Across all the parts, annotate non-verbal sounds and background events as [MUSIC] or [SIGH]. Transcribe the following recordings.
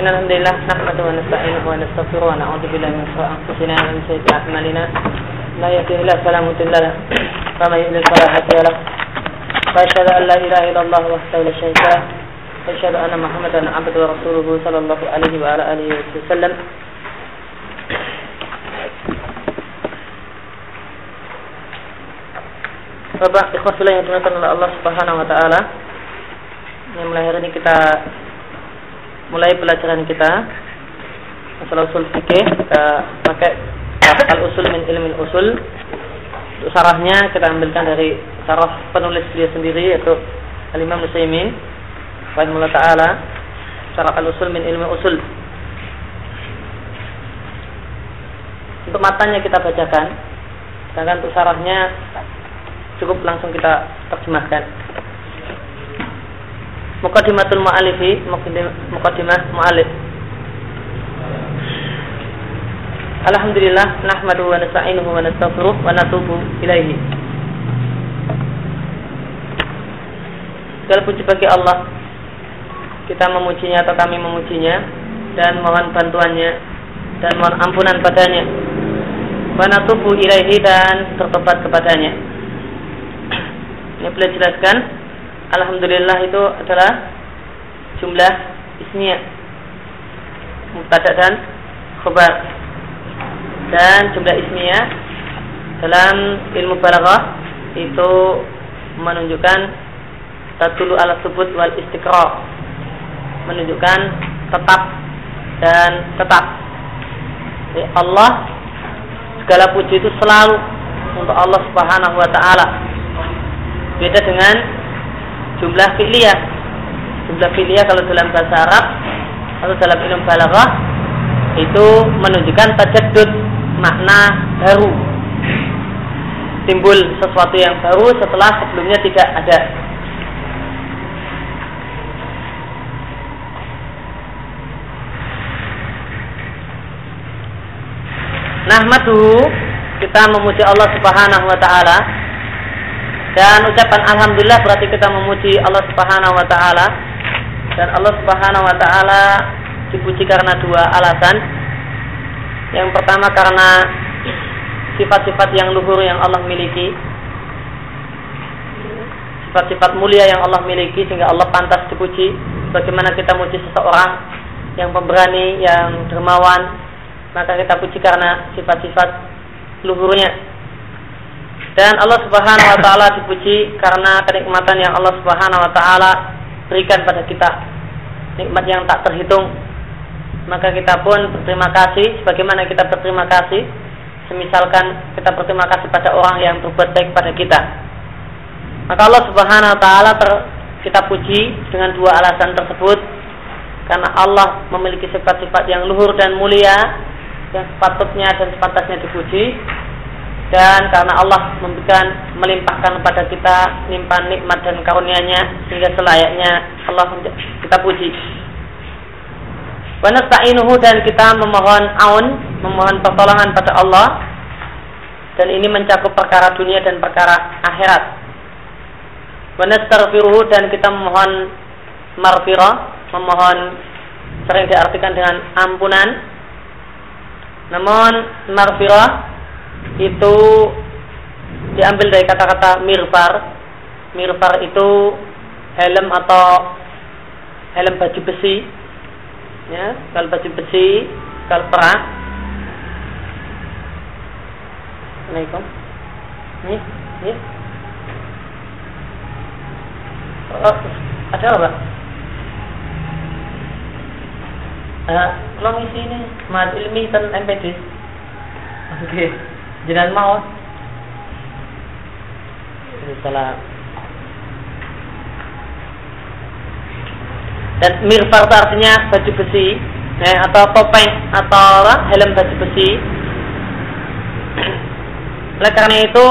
إن الحمد لله نحمده ونستعينه ونستغفره ونعوذ بالله من شرور أنفسنا ومن سيئات أعمالنا لا إلا له فلا هادي له وأشهد أن لا إله إلا الله وحده لا Bapak yang Allah Subhanahu wa taala. Yang melahirkan kita mulai pelajaran kita. Masalah usul fikih kita pakai al usul min ilmin usul. Untuk sarahnya kita ambilkan dari sarah penulis dia sendiri yaitu Al Imam Musaimin rahimahullah taala. Sarah al usul min ilmin usul. Untuk matanya kita bacakan. Sedangkan untuk sarahnya cukup langsung kita terjemahkan Muqaddimatul mu'alifi Muqaddimah mu'alif Alhamdulillah Nahmadu wa nasta'inuhu wa nastaghfiruh Wa natubu ilaihi. Segala puji bagi Allah. Kita memujinya atau kami memujinya Dan mohon bantuannya Dan mohon ampunan padanya. Wa natubu ilaihi dan bertobat kepadanya. Ini boleh jelaskan Alhamdulillah itu adalah jumlah ismiyah mubtada dan khabar dan jumlah ismiyah dalam ilmu balaghah itu menunjukkan tatulu ala subut wal istiqra. Menunjukkan tetap dan tetap. Jadi Allah segala puji itu selalu untuk Allah Subhanahu wa taala. Beda dengan jumlah fi'liyah. Jumlah fi'liyah kalau dalam bahasa Arab atau dalam ilmu balaghah itu menunjukkan tajaddud makna baru. Timbul sesuatu yang baru setelah sebelumnya tidak ada. Nahmadu kita memuji Allah Subhanahu wa taala dan ucapan alhamdulillah berarti kita memuji Allah Subhanahu wa taala. Dan Allah Subhanahu wa taala dipuji karena dua alasan. Yang pertama karena sifat-sifat yang luhur yang Allah miliki. Sifat-sifat mulia yang Allah miliki sehingga Allah pantas dipuji. Bagaimana kita memuji seseorang yang pemberani, yang dermawan, maka kita puji karena sifat-sifat luhurnya dan Allah Subhanahu wa taala dipuji karena kenikmatan yang Allah Subhanahu wa taala berikan pada kita. Nikmat yang tak terhitung. Maka kita pun berterima kasih sebagaimana kita berterima kasih semisalkan kita berterima kasih pada orang yang berbuat baik pada kita. Maka Allah Subhanahu wa taala kita puji dengan dua alasan tersebut karena Allah memiliki sifat-sifat yang luhur dan mulia yang sepatutnya dan sepantasnya dipuji dan karena Allah memberikan melimpahkan kepada kita limpahan nikmat dan karunia-Nya sehingga selayaknya Allah kita puji. Wa dan kita memohon aun, memohon pertolongan pada Allah dan ini mencakup perkara dunia dan perkara akhirat. Wa dan kita memohon marfirah, memohon sering diartikan dengan ampunan. Namun marfirah itu diambil dari kata-kata mirfar. Mirfar itu helm atau helm baju besi. Ya, kalau baju besi, kalau perang. Assalamualaikum. Nih, nih. Oh, ada apa? Uh, tolong isi ini, mat ilmi dan MPD. Oke. Okay. Jangan mau. Salah. Dan mirfar artinya baju besi, eh, atau topeng atau helm baju besi. Oleh karena itu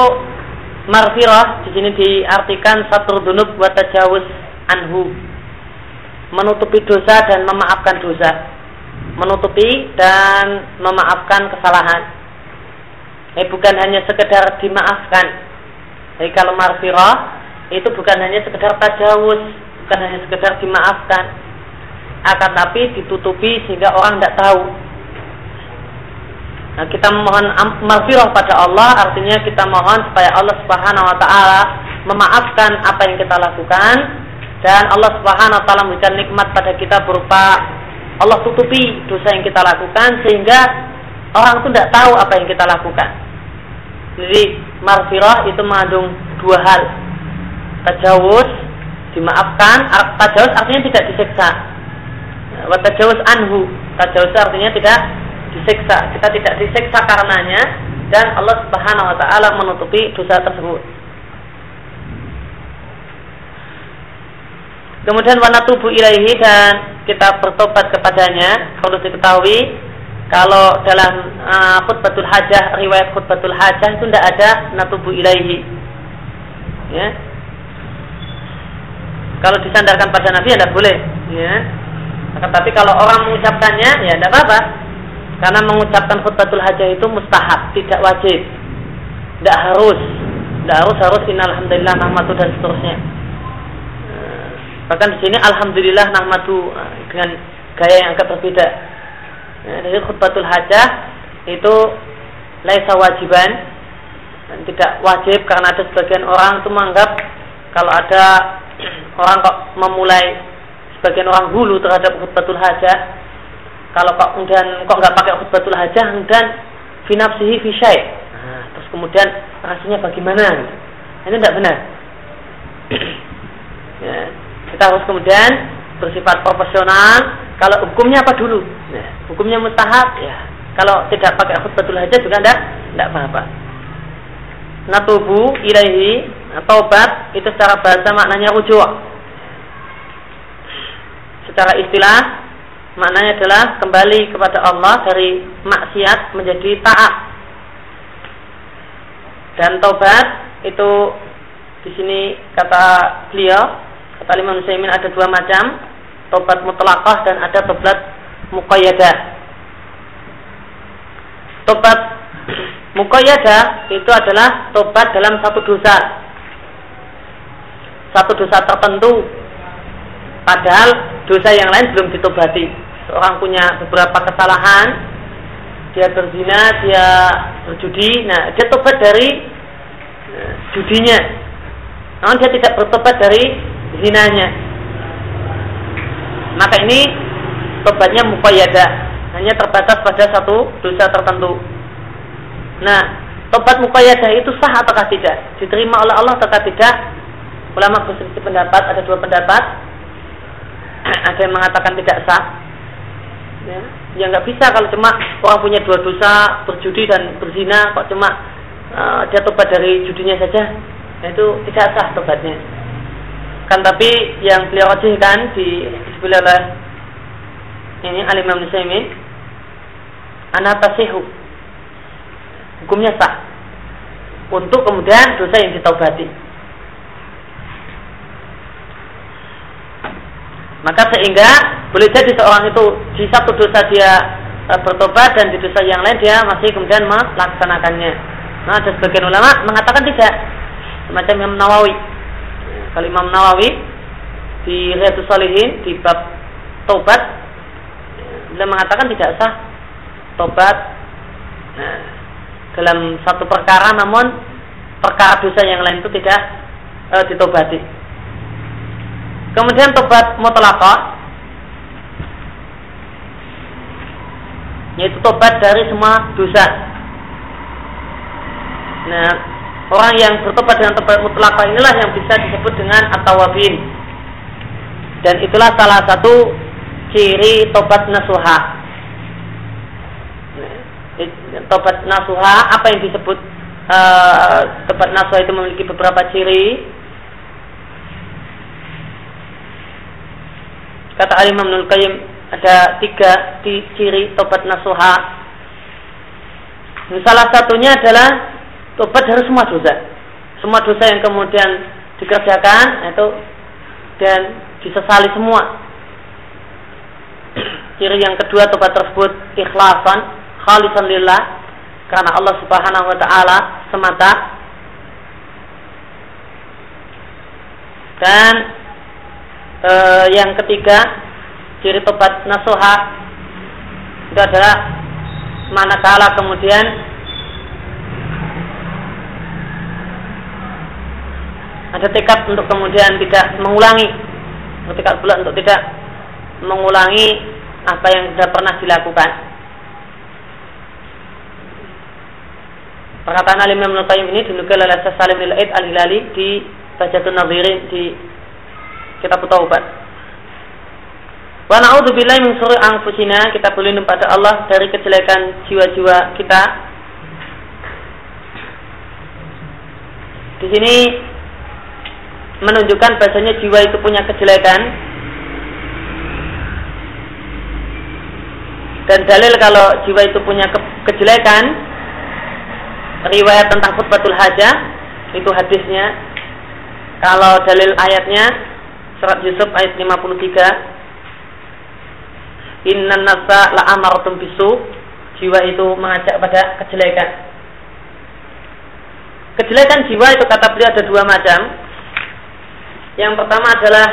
marfirah di sini diartikan satu dunub buat tajawuz anhu menutupi dosa dan memaafkan dosa menutupi dan memaafkan kesalahan eh, bukan hanya sekedar dimaafkan. Jadi kalau marfirah itu bukan hanya sekedar tajawuz, bukan hanya sekedar dimaafkan. akan tapi ditutupi sehingga orang tidak tahu. Nah, kita mohon maghfirah pada Allah artinya kita mohon supaya Allah Subhanahu wa taala memaafkan apa yang kita lakukan dan Allah Subhanahu wa taala memberikan nikmat pada kita berupa Allah tutupi dosa yang kita lakukan sehingga orang itu tidak tahu apa yang kita lakukan. Jadi maghfirah itu mengandung dua hal. Tajawuz dimaafkan, tajawuz artinya tidak disiksa. Wa tajawuz anhu, tajawuz artinya tidak disiksa. Kita tidak disiksa karenanya dan Allah Subhanahu wa taala menutupi dosa tersebut. Kemudian warna tubuh ilaihi dan kita bertobat kepadanya. Perlu diketahui kalau dalam uh, khutbatul hajah, riwayat khutbatul hajah itu tidak ada natubu ilaihi. Ya. Kalau disandarkan pada Nabi ya tidak boleh. Ya. Tapi kalau orang mengucapkannya ya tidak apa-apa. Karena mengucapkan khutbatul hajah itu mustahab, tidak wajib. Tidak harus. Tidak harus harus innalhamdulillah nahmatu dan seterusnya. Eh, bahkan di sini alhamdulillah nahmatu eh, dengan gaya yang agak berbeda. Ya, dari khutbatul hajah itu laisa wajiban dan tidak wajib karena ada sebagian orang itu menganggap kalau ada [CLEARS THROAT] orang kok memulai sebagian orang hulu terhadap khutbatul hajah kalau kok kemudian kok nggak pakai khutbatul hajah dan finapsihi fishay nah, terus kemudian rasanya bagaimana? Ini tidak benar. [CLEARS THROAT] Ya, kita harus kemudian bersifat profesional kalau hukumnya apa dulu? Nah, hukumnya mustahab ya. Kalau tidak pakai khutbatul hajah juga tidak tidak apa-apa. Natubu ilaihi taubat itu secara bahasa maknanya rujuk. Secara istilah maknanya adalah kembali kepada Allah dari maksiat menjadi taat. Dan taubat itu di sini kata beliau, kata Imam ada dua macam, taubat mutlakah dan ada taubat muqayyadah. Taubat muqayyadah itu adalah taubat dalam satu dosa. Satu dosa tertentu padahal dosa yang lain belum ditobati. Seorang punya beberapa kesalahan, dia berzina, dia berjudi, nah dia tobat dari uh, judinya. Namun dia tidak bertobat dari zinanya. Maka ini tobatnya muqayyada, hanya terbatas pada satu dosa tertentu. Nah, tobat muqayyada itu sah ataukah tidak? Diterima oleh Allah ataukah tidak? Ulama berselisih pendapat, ada dua pendapat [CLEARS THROAT] ada yang mengatakan tidak sah ya ya nggak bisa kalau cuma orang punya dua dosa berjudi dan berzina kok cuma uh, dia tobat dari judinya saja nah, itu tidak sah tobatnya kan tapi yang beliau wajibkan di oleh ini alimam Nusaimin anatasihu hukumnya sah untuk kemudian dosa yang ditaubati Maka sehingga boleh jadi seorang itu di satu dosa dia e, bertobat dan di dosa yang lain dia masih kemudian melaksanakannya. Nah, ada sebagian ulama mengatakan tidak. Semacam Imam Nawawi. Kalau Imam Nawawi di Riyadus Salihin di bab tobat beliau mengatakan tidak sah tobat nah, dalam satu perkara namun perkara dosa yang lain itu tidak e, ditobati. Kemudian tobat mutlaqah yaitu tobat dari semua dosa. Nah, orang yang bertobat dengan tobat mutlaqah inilah yang bisa disebut dengan atawabin. Dan itulah salah satu ciri tobat nasuha. Tobat nasuha apa yang disebut uh, tobat nasuha itu memiliki beberapa ciri Kata Al-Imam Nul Qayyim ada tiga di ciri tobat nasuha. Salah satunya adalah tobat dari semua dosa. Semua dosa yang kemudian dikerjakan itu dan disesali semua. Ciri yang kedua tobat tersebut ikhlasan, khalisan lillah karena Allah Subhanahu wa taala semata. Dan e, yang ketiga ciri tobat nasuha itu adalah manakala kemudian ada tekad untuk kemudian tidak mengulangi tekad pula untuk tidak mengulangi apa yang sudah pernah dilakukan perkataan alim Imam ini dinukil oleh Salim Al-Aid Al-Hilali di Bajatun Nadhirin di kitab Taubat Wa na'udzubillahi min syururi anfusina, kita berlindung pada Allah dari kejelekan jiwa-jiwa kita. Di sini menunjukkan bahasanya jiwa itu punya kejelekan. Dan dalil kalau jiwa itu punya ke kejelekan riwayat tentang khutbatul hajah itu hadisnya. Kalau dalil ayatnya surat Yusuf ayat 53 Inna nafsa la amaratun bisu jiwa itu mengajak pada kejelekan. Kejelekan jiwa itu kata beliau ada dua macam yang pertama adalah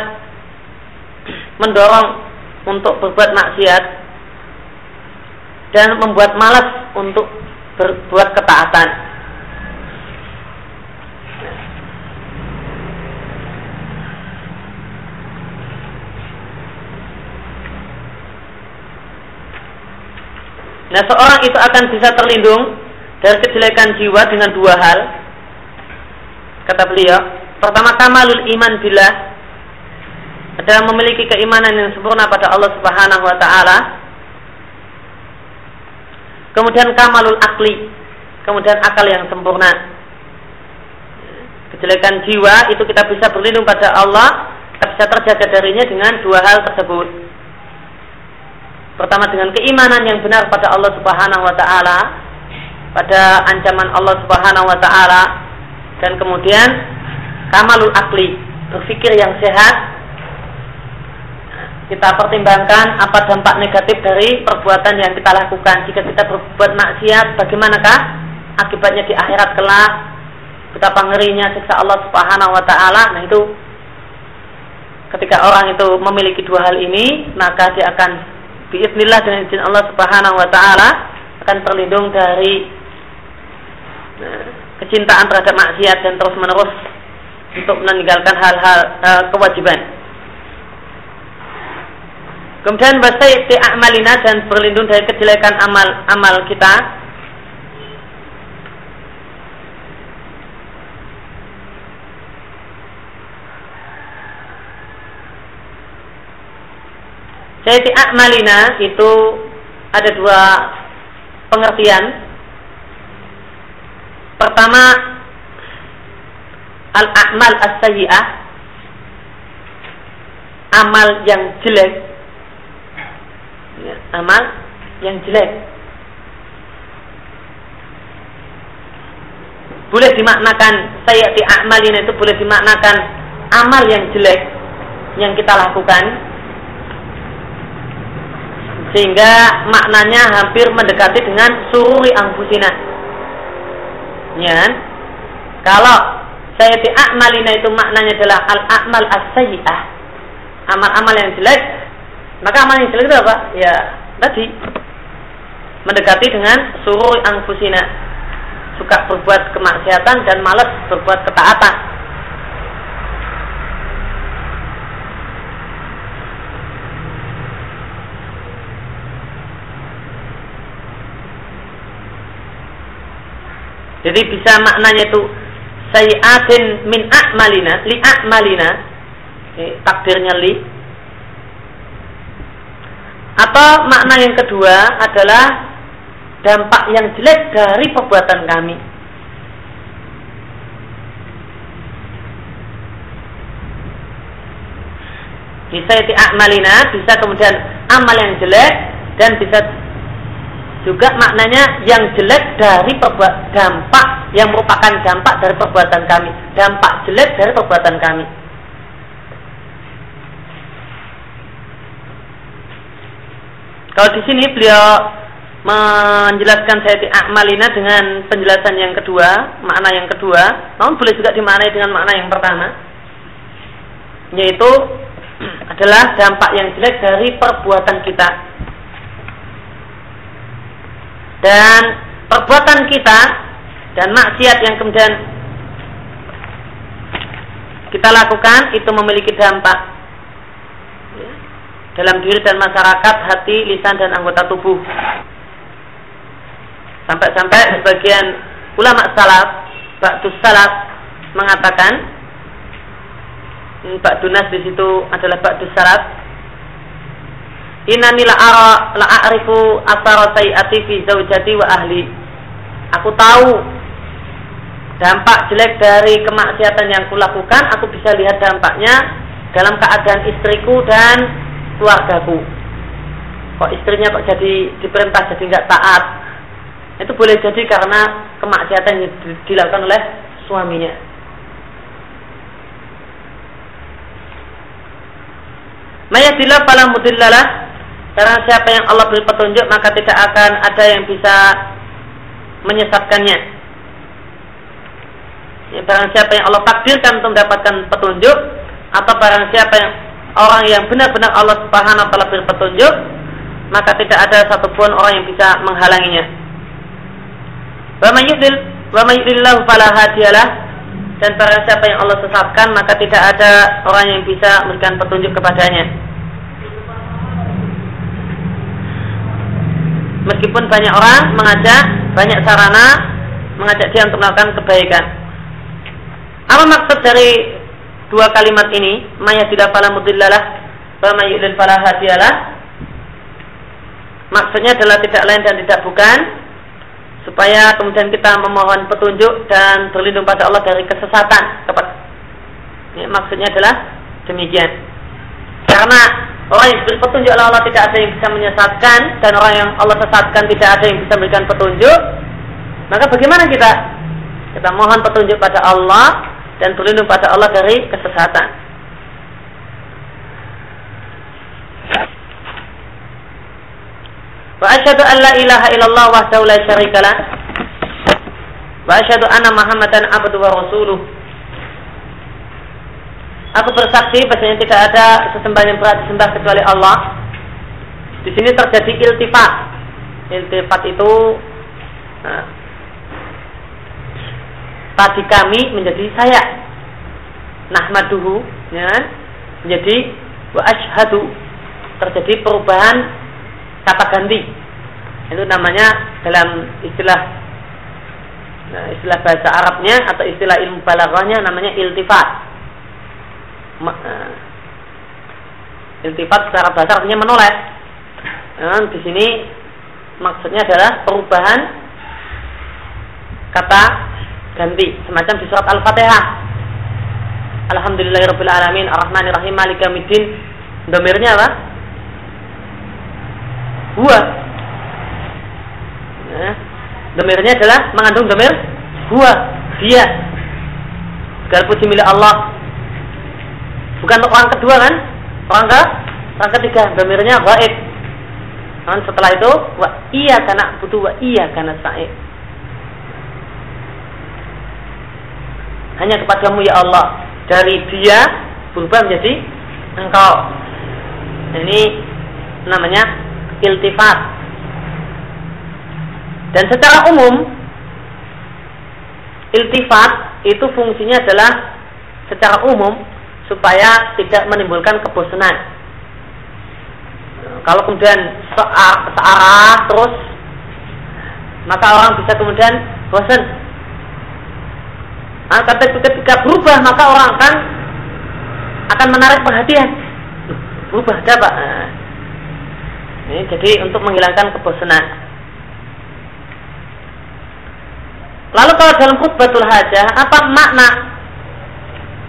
mendorong untuk berbuat maksiat dan membuat malas untuk berbuat ketaatan. Nah, seorang itu akan bisa terlindung dari kejelekan jiwa dengan dua hal. Kata beliau, Pertama kamalul iman bila adalah memiliki keimanan yang sempurna pada Allah Subhanahu wa taala. Kemudian kamalul akli, kemudian akal yang sempurna. Kejelekan jiwa itu kita bisa berlindung pada Allah, kita bisa terjaga darinya dengan dua hal tersebut. Pertama dengan keimanan yang benar pada Allah Subhanahu wa taala, pada ancaman Allah Subhanahu wa taala dan kemudian kamalul akli berpikir yang sehat. Kita pertimbangkan apa dampak negatif dari perbuatan yang kita lakukan. Jika kita berbuat maksiat bagaimanakah akibatnya di akhirat kelak? Betapa ngerinya siksa Allah Subhanahu wa taala. Nah itu ketika orang itu memiliki dua hal ini maka dia akan biiznillah dengan izin Allah Subhanahu wa taala akan terlindung dari nah, kecintaan terhadap maksiat dan terus menerus untuk meninggalkan hal-hal uh, kewajiban. Kemudian di amalina dan berlindung dari kejelekan amal-amal kita. di amalina itu ada dua pengertian. Pertama al-a'mal as-sayyi'ah. Amal yang jelek. Ya, amal yang jelek. Boleh dimaknakan saya di amalin itu boleh dimaknakan amal yang jelek yang kita lakukan. Sehingga maknanya hampir mendekati dengan sururi angfusina ya kalau saya di amalina itu maknanya adalah al amal as sayyi'ah amal-amal yang jelek maka amal yang jelek itu apa? Ya tadi. Mendekati dengan suruh angfusina suka berbuat kemaksiatan dan malas berbuat ketaatan. Jadi bisa maknanya itu sayiatin min a'malina li a'malina. Takdirnya li. Atau makna yang kedua adalah dampak yang jelek dari perbuatan kami. Bisa itu a'malina bisa kemudian amal yang jelek dan bisa juga maknanya yang jelek dari perbuat dampak yang merupakan dampak dari perbuatan kami. Dampak jelek dari perbuatan kami. Kalau di sini beliau menjelaskan saya amalina dengan penjelasan yang kedua makna yang kedua. Namun boleh juga dimaknai dengan makna yang pertama yaitu [CLEARS THROAT] adalah dampak yang jelek dari perbuatan kita. Dan perbuatan kita dan maksiat yang kemudian kita lakukan itu memiliki dampak dalam diri dan masyarakat, hati, lisan dan anggota tubuh. Sampai-sampai sebagian ulama salaf, Ba'dus salaf mengatakan Bak Dunas di situ adalah Ba'dus salaf. Inani la ara la a'rifu athara sayyati fi zaujati wa ahli. Aku tahu dampak jelek dari kemaksiatan yang kulakukan, aku bisa lihat dampaknya dalam keadaan istriku dan keluargaku. Kok istrinya kok jadi diperintah jadi nggak taat? Itu boleh jadi karena kemaksiatan yang dilakukan oleh suaminya. Mayadillah fala mudillalah Karena siapa yang Allah beri petunjuk Maka tidak akan ada yang bisa Menyesatkannya. Ya, Barang siapa yang Allah takdirkan Untuk mendapatkan petunjuk Atau barang siapa yang Orang yang benar-benar Allah subhanahu wa ta'ala beri petunjuk Maka tidak ada satupun orang yang bisa menghalanginya. Wa mayyudil Wa mayyudillahu fala hadiyalah dan para siapa yang Allah sesatkan maka tidak ada orang yang bisa memberikan petunjuk kepadanya. Meskipun banyak orang mengajak, banyak sarana mengajak dia untuk melakukan kebaikan. Apa maksud dari dua kalimat ini? Maya tidak fala mudillalah wa mayyudil fala hadiyalah. Maksudnya adalah tidak lain dan tidak bukan supaya kemudian kita memohon petunjuk dan berlindung pada Allah dari kesesatan. Maksudnya adalah demikian. Karena orang yang diberi petunjuk oleh Allah tidak ada yang bisa menyesatkan dan orang yang Allah sesatkan tidak ada yang bisa memberikan petunjuk. Maka bagaimana kita? Kita mohon petunjuk pada Allah dan berlindung pada Allah dari kesesatan. Wa asyhadu an la ilaha illallah wahdahu la syarikalah. Wa asyhadu anna Muhammadan abduhu wa rasuluh. Aku bersaksi bahwasanya tidak ada sesembahan yang berat disembah kecuali Allah. Di sini terjadi iltifat. Iltifat itu nah, tadi kami menjadi saya. Nahmaduhu ya, menjadi wa ashadu terjadi perubahan kata ganti. Itu namanya dalam istilah nah, istilah bahasa Arabnya atau istilah ilmu balaghahnya namanya iltifat. Uh, iltifat secara bahasa artinya menoleh. Nah, di sini maksudnya adalah perubahan kata ganti semacam di surat Al-Fatihah. Alhamdulillahirabbil alamin arrahmanirrahim maliki yaumiddin. Domirnya apa? huwa. Ya. Domirnya adalah mengandung domir huwa, dia. Segala puji milik Allah. Bukan orang kedua kan? Orang ke? Orang ketiga. Domirnya waib. Dan setelah itu wa iya karena butuh wa iya karena sa'id. Hanya kepadamu ya Allah. Dari dia berubah menjadi engkau. Ini namanya iltifat. Dan secara umum iltifat itu fungsinya adalah secara umum supaya tidak menimbulkan kebosanan. Kalau kemudian searah terus maka orang bisa kemudian bosan. Nah, ketika berubah maka orang akan akan menarik perhatian. Berubah ada pak. Nah, ini jadi untuk menghilangkan kebosanan. Lalu kalau dalam khutbatul hajah, apa makna?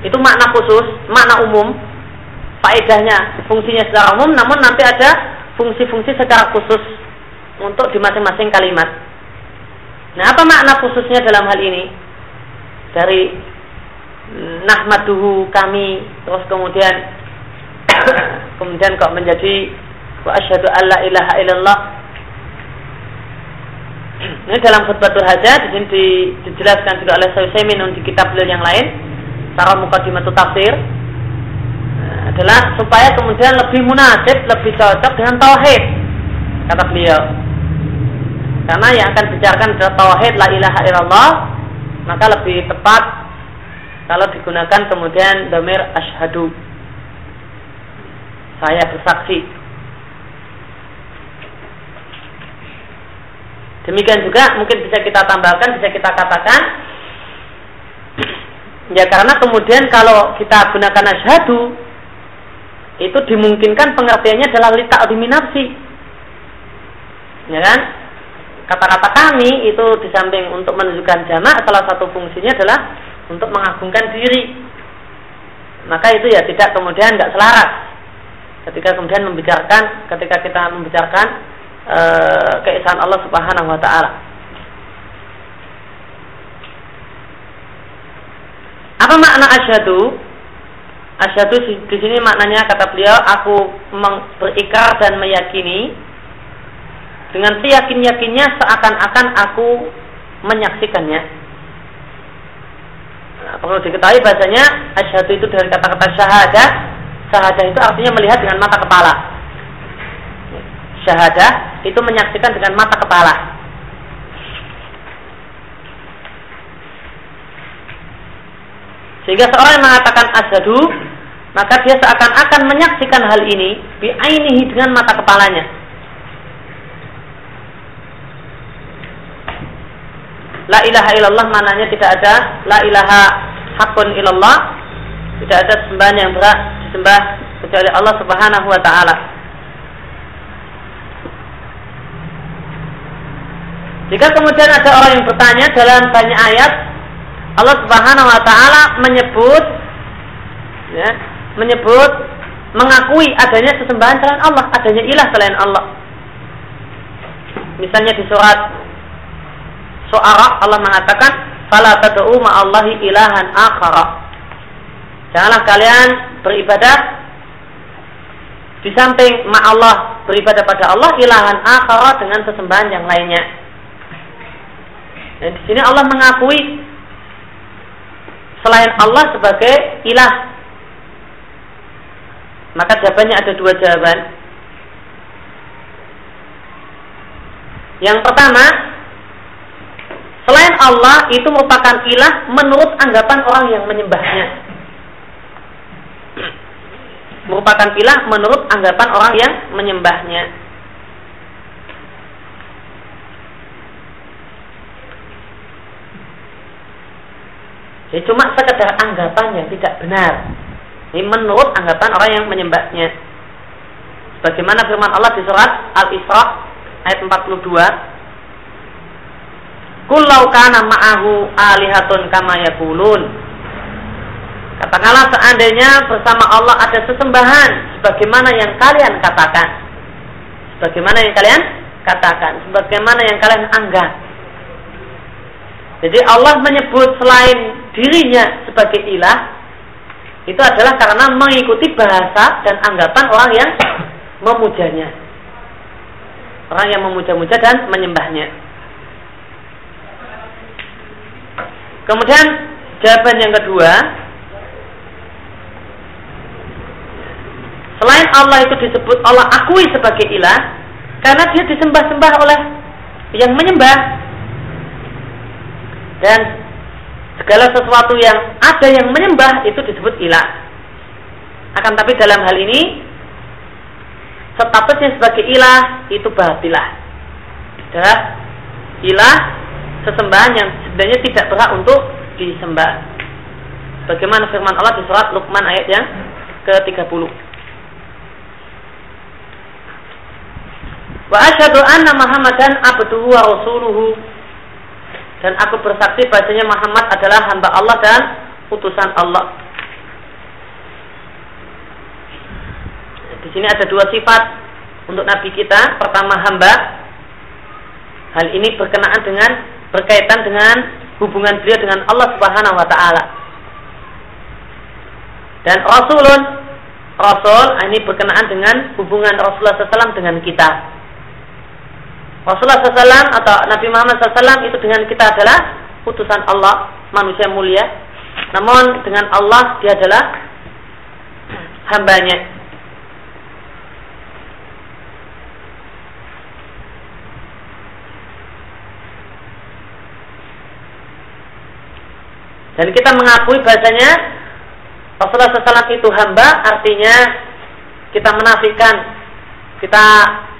Itu makna khusus, makna umum, faedahnya, fungsinya secara umum, namun nanti ada fungsi-fungsi secara khusus untuk di masing-masing kalimat. Nah, apa makna khususnya dalam hal ini? Dari nahmaduhu kami, terus kemudian [COUGHS] kemudian kok menjadi wa asyhadu alla ilaha illallah ini dalam khutbatul hajat di, dijelaskan juga oleh Syaikhul di kitab beliau yang lain Sarah Muqaddimatul Tafsir nah, adalah supaya kemudian lebih munasib, lebih cocok dengan tauhid. Kata beliau. Karena yang akan bicarakan adalah tauhid la ilaha illallah, maka lebih tepat kalau digunakan kemudian domir ashadu. Saya bersaksi. Demikian juga mungkin bisa kita tambahkan, bisa kita katakan Ya karena kemudian kalau kita gunakan asyhadu itu dimungkinkan pengertiannya adalah lita nafsi. Ya kan? Kata-kata kami itu di samping untuk menunjukkan jamak salah satu fungsinya adalah untuk mengagungkan diri. Maka itu ya tidak kemudian nggak selaras ketika kemudian membicarakan ketika kita membicarakan e, keesaan Allah Subhanahu wa taala. Apa makna asyhadu? Asyhadu di sini maknanya kata beliau aku berikrar dan meyakini dengan seyakin-yakinnya seakan-akan aku menyaksikannya. Nah, perlu diketahui bahasanya asyhadu itu dari kata-kata syahadah. Syahadah itu artinya melihat dengan mata kepala. Syahadah itu menyaksikan dengan mata kepala. Sehingga seorang yang mengatakan asyhadu, maka dia seakan-akan menyaksikan hal ini biainihi dengan mata kepalanya. La ilaha illallah mananya tidak ada la ilaha hakun illallah. Tidak ada sembahan yang berat disembah kecuali Allah Subhanahu wa taala. Jika kemudian ada orang yang bertanya dalam banyak ayat Allah Subhanahu wa taala menyebut ya, menyebut mengakui adanya sesembahan selain Allah, adanya ilah selain Allah. Misalnya di surat Suara Allah mengatakan, "Fala tad'u ma'allahi ilahan akhara." Janganlah kalian beribadah di samping Allah beribadah pada Allah ilahan akhara dengan sesembahan yang lainnya. Dan di sini Allah mengakui selain Allah sebagai ilah? Maka jawabannya ada dua jawaban. Yang pertama, selain Allah itu merupakan ilah menurut anggapan orang yang menyembahnya. Merupakan ilah menurut anggapan orang yang menyembahnya. Jadi cuma sekedar anggapan yang tidak benar. Ini menurut anggapan orang yang menyembahnya. Bagaimana firman Allah di surat Al-Isra ayat 42. Kullau kana ma'ahu alihatun kama yakulun. Katakanlah seandainya bersama Allah ada sesembahan sebagaimana yang kalian katakan. Sebagaimana yang kalian katakan, sebagaimana yang kalian anggap. Jadi Allah menyebut selain dirinya sebagai ilah itu adalah karena mengikuti bahasa dan anggapan orang yang [COUGHS] memujanya. Orang yang memuja-muja dan menyembahnya. Kemudian jawaban yang kedua, selain Allah itu disebut Allah akui sebagai ilah karena dia disembah-sembah oleh yang menyembah dan segala sesuatu yang ada yang menyembah itu disebut ilah. Akan tapi dalam hal ini statusnya sebagai ilah itu batilah. Adalah ilah sesembahan yang sebenarnya tidak berhak untuk disembah. Bagaimana firman Allah di surat Luqman ayat yang ke-30. Wa asyhadu anna Muhammadan abduhu wa rasuluhu dan aku bersaksi bahasanya Muhammad adalah hamba Allah dan utusan Allah. Di sini ada dua sifat untuk Nabi kita. Pertama hamba. Hal ini berkenaan dengan berkaitan dengan hubungan beliau dengan Allah Subhanahu wa taala. Dan Rasulun Rasul ini berkenaan dengan hubungan Rasulullah SAW dengan kita. Rasulullah SAW atau Nabi Muhammad SAW itu dengan kita adalah utusan Allah, manusia mulia. Namun dengan Allah dia adalah hambanya. Dan kita mengakui bahasanya Rasulullah SAW itu hamba artinya kita menafikan, kita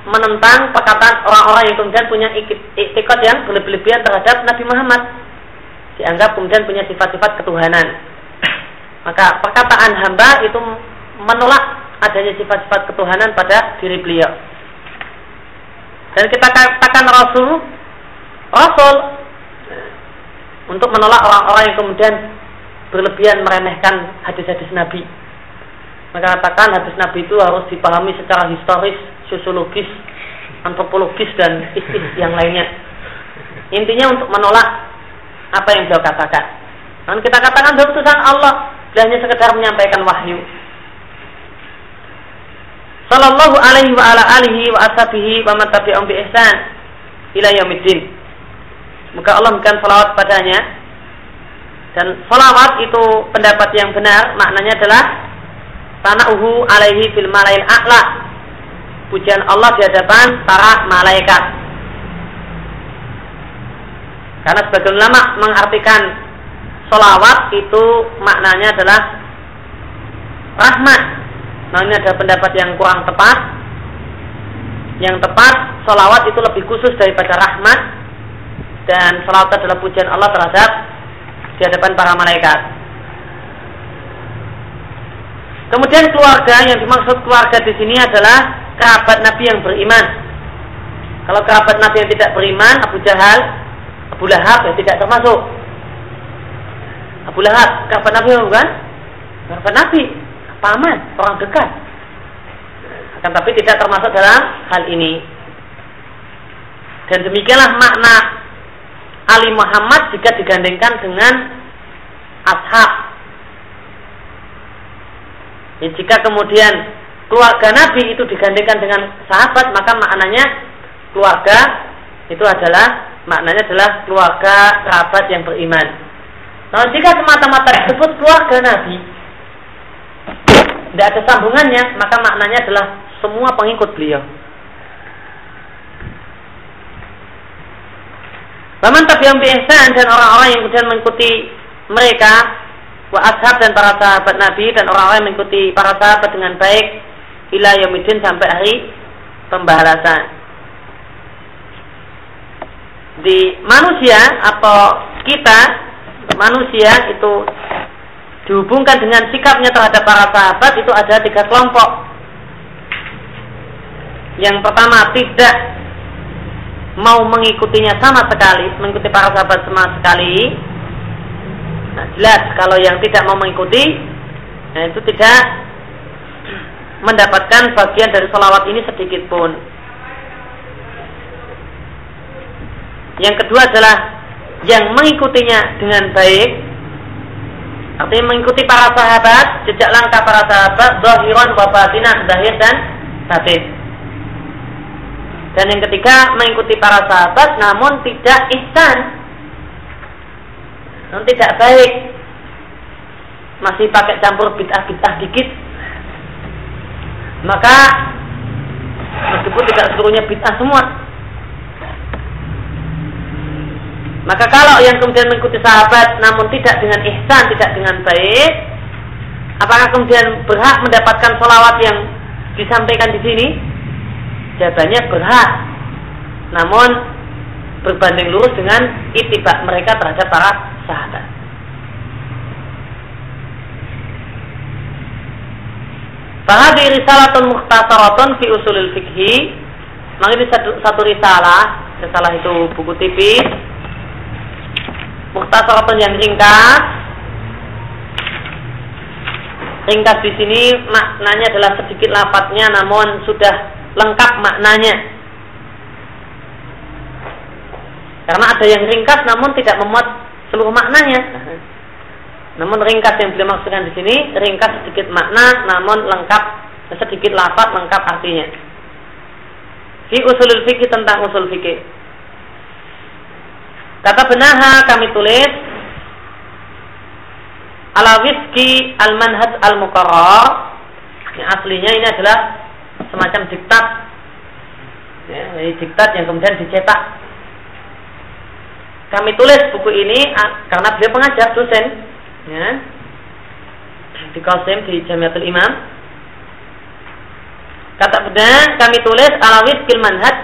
menentang perkataan orang-orang yang kemudian punya iktikad yang berlebihan terhadap Nabi Muhammad. Dianggap kemudian punya sifat-sifat ketuhanan. [CLEARS THROAT] Maka perkataan hamba itu menolak adanya sifat-sifat ketuhanan pada diri beliau. Dan kita katakan Rasul, Rasul untuk menolak orang-orang yang kemudian berlebihan meremehkan hadis-hadis Nabi. Maka katakan hadis Nabi itu harus dipahami secara historis, sosiologis, antropologis dan istis yang lainnya. Intinya untuk menolak apa yang beliau katakan. Dan kita katakan utusan Allah, dia hanya sekedar menyampaikan wahyu. Sallallahu alaihi wa ala alihi wa ashabihi wa man tabi'ahum bi ihsan ila yaumiddin. Maka Allah memberikan salawat padanya dan salawat itu pendapat yang benar maknanya adalah tanauhu alaihi fil malail a'la pujian Allah di hadapan para malaikat. Karena sebagian ulama mengartikan salawat itu maknanya adalah rahmat. Nah ini ada pendapat yang kurang tepat. Yang tepat salawat itu lebih khusus daripada rahmat. Dan salawat adalah pujian Allah terhadap di hadapan para malaikat. Kemudian keluarga yang dimaksud keluarga di sini adalah kerabat Nabi yang beriman. Kalau kerabat Nabi yang tidak beriman, Abu Jahal, Abu Lahab ya tidak termasuk. Abu Lahab, kerabat Nabi bukan? Kerabat Nabi, paman, orang dekat. Akan tapi tidak termasuk dalam hal ini. Dan demikianlah makna Ali Muhammad jika digandengkan dengan ashab. Ya, jika kemudian keluarga Nabi itu digandengkan dengan sahabat, maka maknanya keluarga itu adalah maknanya adalah keluarga kerabat yang beriman. Nah, jika semata-mata disebut keluarga Nabi, tidak ada sambungannya, maka maknanya adalah semua pengikut beliau. Paman tabi'um biihsan dan orang-orang yang kemudian mengikuti mereka wa ashab dan para sahabat Nabi dan orang-orang yang mengikuti para sahabat dengan baik ila yaumidin sampai hari pembalasan. Di manusia atau kita manusia itu dihubungkan dengan sikapnya terhadap para sahabat itu ada tiga kelompok. Yang pertama tidak mau mengikutinya sama sekali, mengikuti para sahabat sama sekali, nah, jelas kalau yang tidak mau mengikuti, nah, itu tidak mendapatkan bagian dari salawat ini sedikit pun. Yang kedua adalah yang mengikutinya dengan baik, artinya mengikuti para sahabat, jejak langkah para sahabat, zahiran wa batinan, zahir dan batin. Dan yang ketiga mengikuti para sahabat namun tidak ihsan. Namun tidak baik. Masih pakai campur bid'ah-bid'ah dikit. Maka meskipun tidak seluruhnya bid'ah semua. Maka kalau yang kemudian mengikuti sahabat namun tidak dengan ihsan, tidak dengan baik, apakah kemudian berhak mendapatkan sholawat yang disampaikan di sini? jawabannya berhak namun berbanding lurus dengan itibak mereka terhadap para sahabat Fahadi risalatun mukhtasaratun fi usulil fikhi Maka ini satu, satu risalah Risalah itu buku tipis Mukhtasaratun yang ringkas Ringkas di sini maknanya adalah sedikit lapatnya namun sudah lengkap maknanya. Karena ada yang ringkas namun tidak memuat seluruh maknanya. Namun ringkas yang beliau maksudkan di sini ringkas sedikit makna namun lengkap sedikit lafaz lengkap artinya. Fi usulul fikih tentang usul fikih. Kata benaha kami tulis ala wifki al manhaj al mukarrar Ini aslinya ini adalah semacam diktat. Ya, ini diktat yang kemudian dicetak. Kami tulis buku ini karena beliau pengajar dosen, ya, di Qasim di Jamiatul Imam. Kata benar kami tulis alawit kil manhaj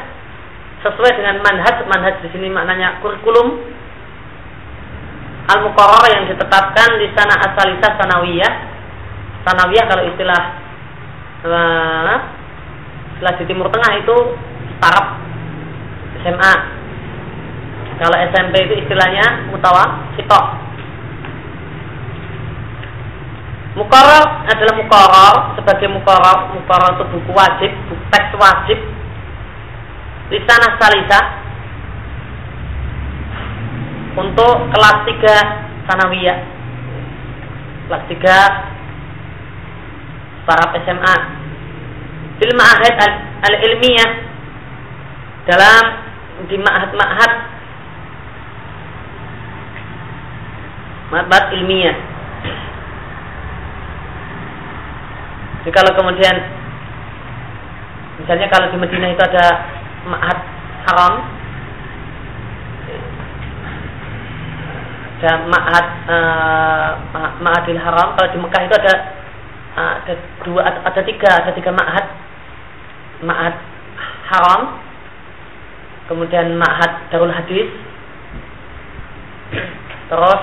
sesuai dengan manhaj. Manhaj di sini maknanya kurikulum. Al yang ditetapkan di sana asalisa sanawiyah. Sanawiyah kalau istilah uh, istilah di timur tengah itu startup SMA kalau SMP itu istilahnya mutawa sitok Mukarrar adalah mukarrar sebagai mukarrar mukarrar itu buku wajib, buku teks wajib. Lisanah salisa untuk kelas 3 sanawiyah kelas 3 para SMA fil ma'ahad al-ilmiyah. Dalam di ma'had-ma'had ma'had. Ilmiah jadi kalau kemudian misalnya kalau di Madinah itu ada ma'had haram ada ma'had uh, ma'hadil haram kalau di Mekah itu ada uh, ada dua ada tiga ada tiga ma'had. Ma'had haram kemudian ma'had darul hadis terus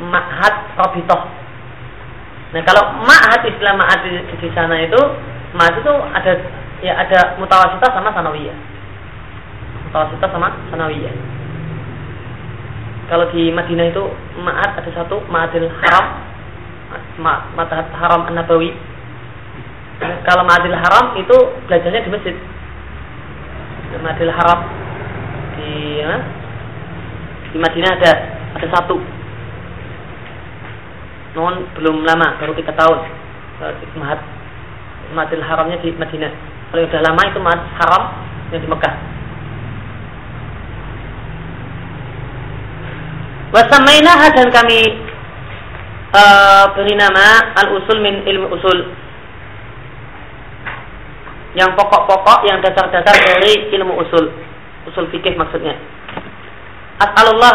ma'had robitoh nah kalau ma'had istilah ma'had di, di sana itu ma'had itu ada ya ada mutawasita sama sanawiyah. Mutawasita sama sanawiyah. Kalau di Madinah itu Ma'at ada satu Ma'adil Haram Ma'at Haram An-Nabawi. Kalau Ma'adil Haram itu belajarnya di masjid. Ma'adil Haram di ya, di Madinah ada ada satu non belum lama baru tiga tahun Ma'ad Ma'adil Haramnya di Madinah kalau sudah lama itu Ma'ad Haram yang di Mekah Wasamainaha dan kami uh, beri nama al-usul min ilmu usul. Yang pokok-pokok, yang dasar-dasar dari ilmu usul. Usul fikih maksudnya. As'alullah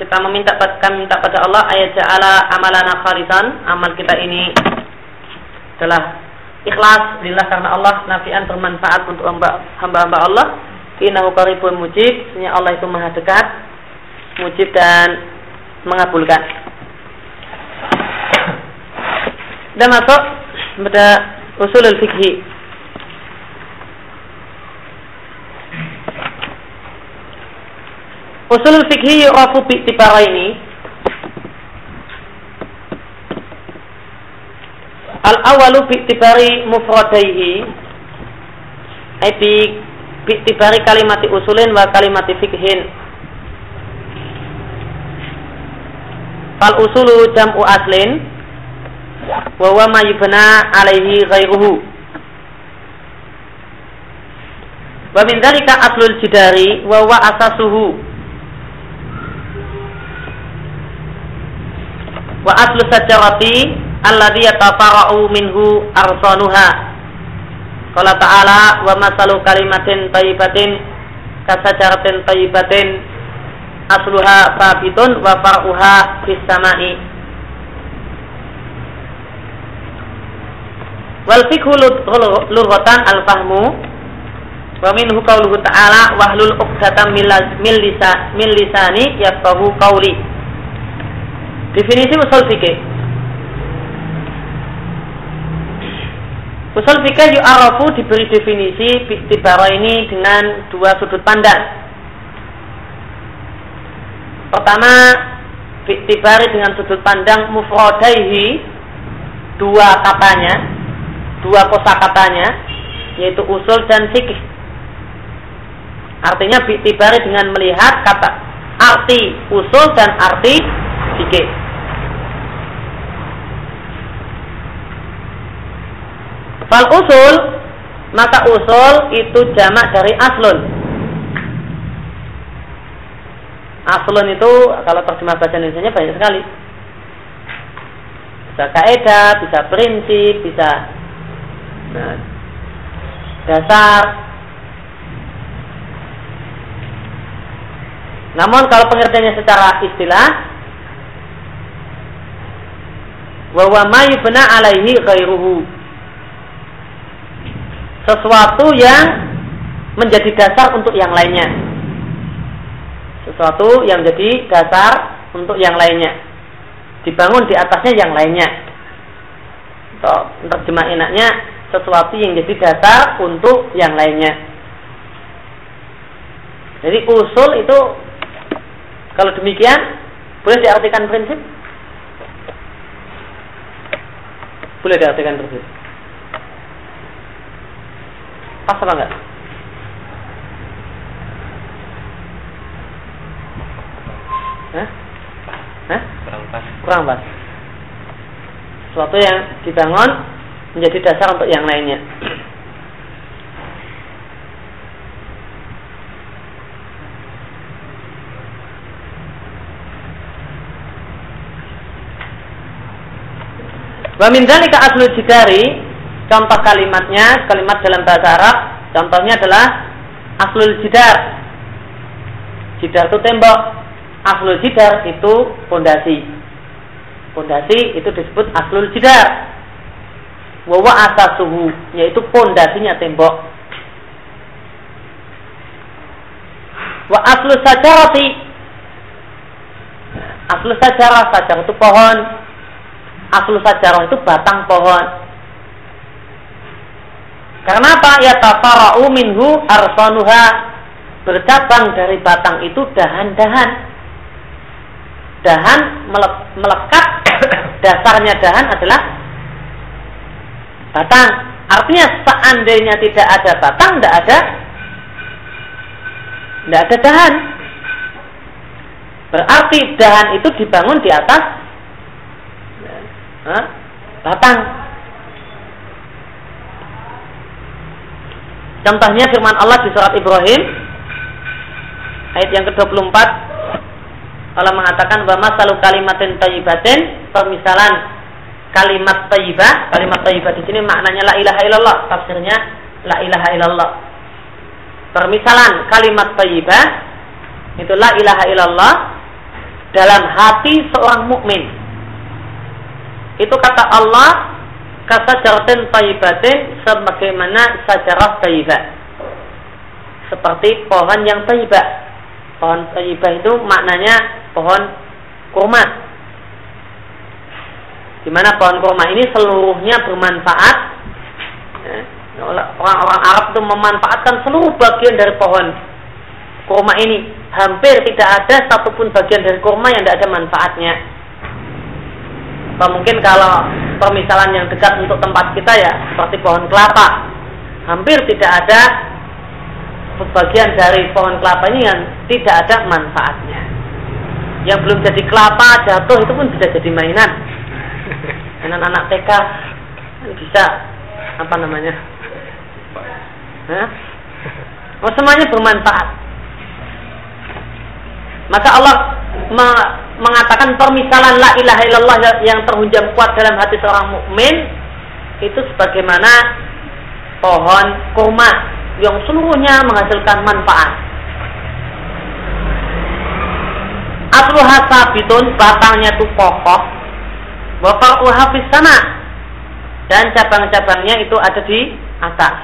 kita meminta kami minta pada Allah ayat ja'ala amalana kharisan amal kita ini adalah ikhlas lillah karena Allah nafian bermanfaat untuk hamba-hamba Allah innahu qaribun mujib Allah itu maha dekat mujib dan mengabulkan. Dan masuk pada usul fikhi. Usul fikhi yu'afu bi'tibara ini Al-awalu bi'tibari mufradaihi Ay bi'tibari kalimati usulin wa kalimati fikhin Fal usulu jam'u aslin wa huwa ma alaihi ghairuhu. Wa min dzalika aslul jidari wa huwa asasuhu. Wa aslu sajarati alladhi yatafara'u minhu arsanuha. Qala ta'ala wa masalu kalimatin tayyibatin kasajaratin tayyibatin asluha sabitun wa far'uha fis sama'i wal fikhu lughatan al fahmu wa minhu qauluhu ta'ala wahlul lisa min lisani yafqahu qawli definisi usul fikih usul fikih yu'arafu diberi definisi bi'tibara ini dengan dua sudut pandang Pertama, tibari dengan sudut pandang mufrodaihi dua katanya, dua kosa katanya, yaitu usul dan fikih. Artinya tibari dengan melihat kata arti usul dan arti fikih. Fal usul maka usul itu jamak dari aslun Aslun itu kalau terjemah bahasa Indonesia banyak sekali. Bisa kaidah, bisa prinsip, bisa Nah, dasar. Namun kalau pengertiannya secara istilah bahwa ma yubna alaihi ghairuhu sesuatu yang menjadi dasar untuk yang lainnya sesuatu yang jadi dasar untuk yang lainnya dibangun di atasnya yang lainnya atau terjemah enaknya sesuatu yang jadi dasar untuk yang lainnya. Jadi usul itu kalau demikian boleh diartikan prinsip? Boleh diartikan prinsip. Pas apa enggak? Hah? Hah? Kurang pas. Kurang pas. Sesuatu yang dibangun menjadi dasar untuk yang lainnya. Wa min dzalika aslu jidari contoh kalimatnya kalimat dalam bahasa Arab contohnya adalah aslul jidar jidar itu tembok aslul jidar itu pondasi pondasi itu disebut aslul jidar Wawa asasuhu yaitu pondasinya tembok. Wa aslu sajarati aslu sajarah sajarah itu pohon. Aslu sajarah itu batang pohon. Karena apa? Ya tafara'u minhu arsanuha bercabang dari batang itu dahan-dahan. Dahan melekat [COUGHS] dasarnya dahan adalah batang. Artinya seandainya tidak ada batang, tidak ada tidak ada dahan. Berarti dahan itu dibangun di atas ha? batang. Contohnya firman Allah di surat Ibrahim ayat yang ke-24 Allah mengatakan bahwa masalu kalimatin thayyibatin permisalan kalimat taibah, kalimat taibah di sini maknanya la ilaha illallah, tafsirnya la ilaha illallah. Permisalan kalimat taibah itu la ilaha illallah dalam hati seorang mukmin. Itu kata Allah kata jaratin taibatin sebagaimana sajarah taibah. Seperti pohon yang taibah. Pohon taibah itu maknanya pohon kurma di mana pohon kurma ini seluruhnya bermanfaat. Ya, orang-orang Arab itu memanfaatkan seluruh bagian dari pohon kurma ini. Hampir tidak ada satupun bagian dari kurma yang tidak ada manfaatnya. Atau mungkin kalau permisalan yang dekat untuk tempat kita ya seperti pohon kelapa. Hampir tidak ada bagian dari pohon kelapa ini yang tidak ada manfaatnya. Yang belum jadi kelapa jatuh itu pun bisa jadi mainan anak-anak TK bisa apa namanya Hah? Oh, semuanya bermanfaat maka Allah mengatakan permisalan la ilaha illallah yang terhunjam kuat dalam hati seorang mukmin itu sebagaimana pohon kurma yang seluruhnya menghasilkan manfaat. Asluha sabitun batangnya itu kokoh Bapak uhafis sama dan cabang-cabangnya itu ada di atas.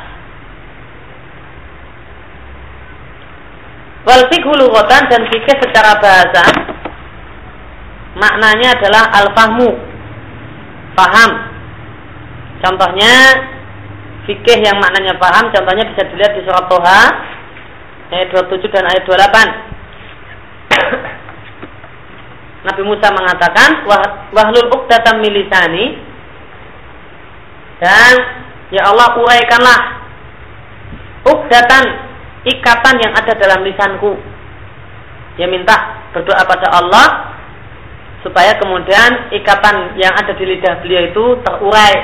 Wal fikhu dan fikih secara bahasa maknanya adalah al-fahmu. Paham. Contohnya fikih yang maknanya paham, contohnya bisa dilihat di surat Toha ayat 27 dan ayat 28. [COUGHS] Nabi Musa mengatakan wahlul uqdatam milisani dan ya Allah uraikanlah uqdatan ikatan yang ada dalam lisanku. Dia minta berdoa pada Allah supaya kemudian ikatan yang ada di lidah beliau itu terurai.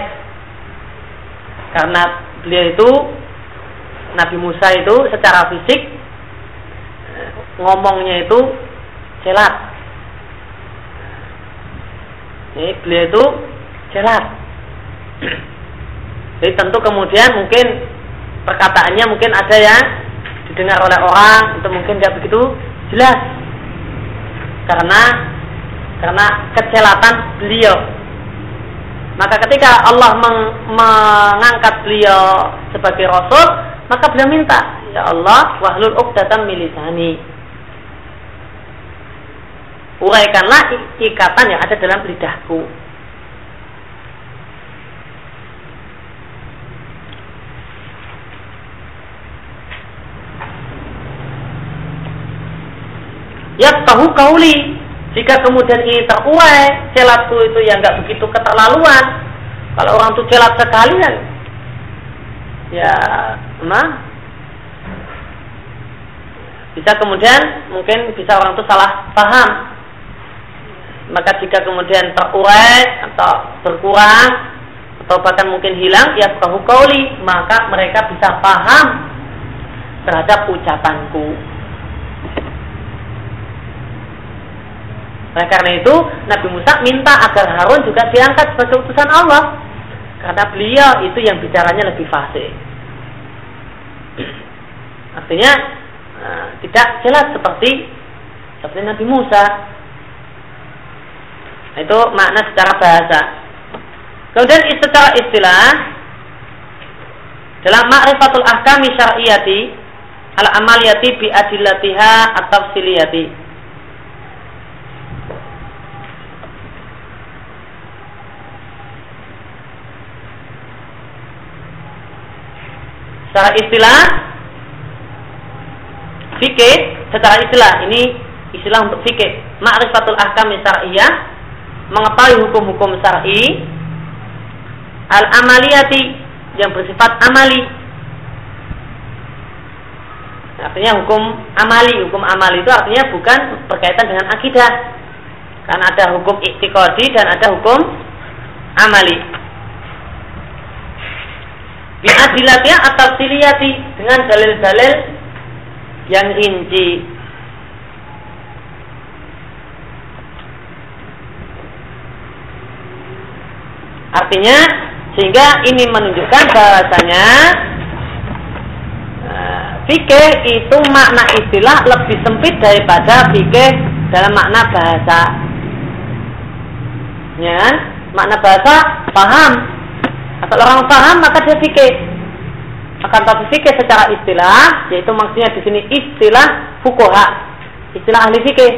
Karena beliau itu Nabi Musa itu secara fisik ngomongnya itu celat ini beliau itu jelas. Jadi tentu kemudian mungkin perkataannya mungkin ada yang didengar oleh orang itu mungkin tidak begitu jelas karena karena kecelatan beliau. Maka ketika Allah meng, mengangkat beliau sebagai rasul, maka beliau minta, ya Allah, wahlul uqdatan milisani. Uraikanlah ikatan yang ada dalam lidahku. Ya tahu kauli jika kemudian ini terurai celatku itu yang nggak begitu keterlaluan. Kalau orang tuh celat sekali kan, ya mah bisa kemudian mungkin bisa orang tuh salah paham. Maka jika kemudian terurai atau berkurang atau bahkan mungkin hilang, ya kauli, maka mereka bisa paham terhadap ucapanku. Nah karena itu Nabi Musa minta agar Harun juga diangkat sebagai utusan Allah. Karena beliau itu yang bicaranya lebih fasih. [CLEARS THROAT] Artinya uh, tidak jelas seperti seperti Nabi Musa. Nah, itu makna secara bahasa. Kemudian secara istilah dalam ma'rifatul ahkami syar'iyati al amaliyati bi adillatiha atau siliyati secara istilah fikih secara istilah ini istilah untuk fikih. Ma'rifatul ahkam syar'iyyah mengetahui hukum-hukum syar'i. Al amaliyati yang bersifat amali. Artinya hukum amali hukum amali itu artinya bukan berkaitan dengan akidah. Karena ada hukum iktikadi dan ada hukum amali biadilatnya atau siliyati dengan dalil-dalil yang rinci. Artinya sehingga ini menunjukkan bahasanya uh, fikih itu makna istilah lebih sempit daripada fikih dalam makna bahasa. Ya, makna bahasa paham Asal orang paham maka dia fikih. Akan tapi fikih secara istilah, yaitu maksudnya di sini istilah fukoha, istilah ahli fikih.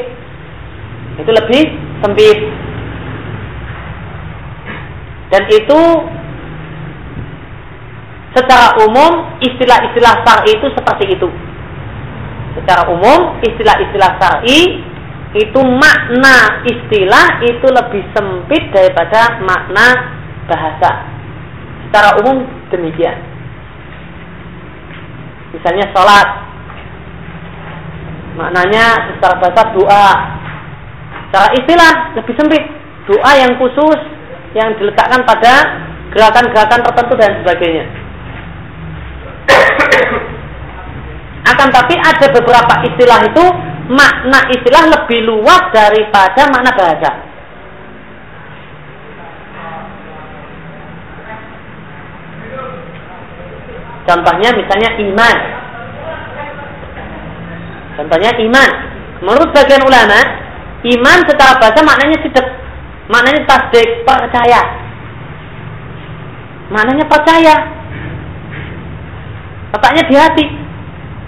Itu lebih sempit. Dan itu secara umum istilah-istilah syar'i itu seperti itu. Secara umum istilah-istilah syar'i itu makna istilah itu lebih sempit daripada makna bahasa. Secara umum demikian. Misalnya sholat, maknanya secara bahasa doa. Secara istilah lebih sempit, doa yang khusus yang diletakkan pada gerakan-gerakan tertentu dan sebagainya. Akan tapi ada beberapa istilah itu makna istilah lebih luas daripada makna bahasa. Contohnya misalnya iman. Contohnya iman. Menurut bagian ulama, iman secara bahasa maknanya tidak maknanya tasdik, percaya. Maknanya percaya. Letaknya di hati.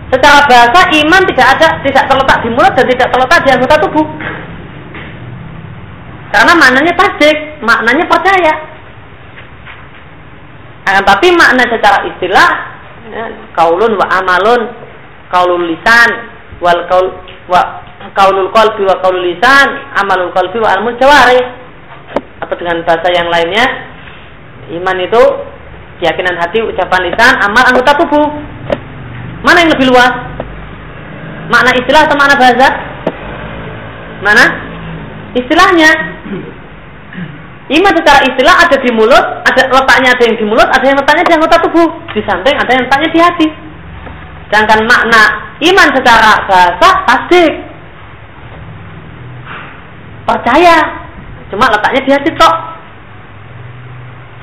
Secara bahasa iman tidak ada, tidak terletak di mulut dan tidak terletak di anggota tubuh. Karena maknanya tasdik, maknanya percaya. Akan tapi makna secara istilah ya, kaulun wa amalun, kaulul lisan wal kaul wa kaulul qalbi wa kaulul lisan, amalul qalbi wa almul jawari. Atau dengan bahasa yang lainnya, iman itu keyakinan hati, ucapan lisan, amal anggota tubuh. Mana yang lebih luas? Makna istilah atau makna bahasa? Mana? Istilahnya. Iman secara istilah ada di mulut, ada letaknya ada yang di mulut, ada yang letaknya di anggota tubuh. Di samping ada yang letaknya di hati. Sedangkan makna iman secara bahasa tasdik. Percaya. Cuma letaknya di hati kok.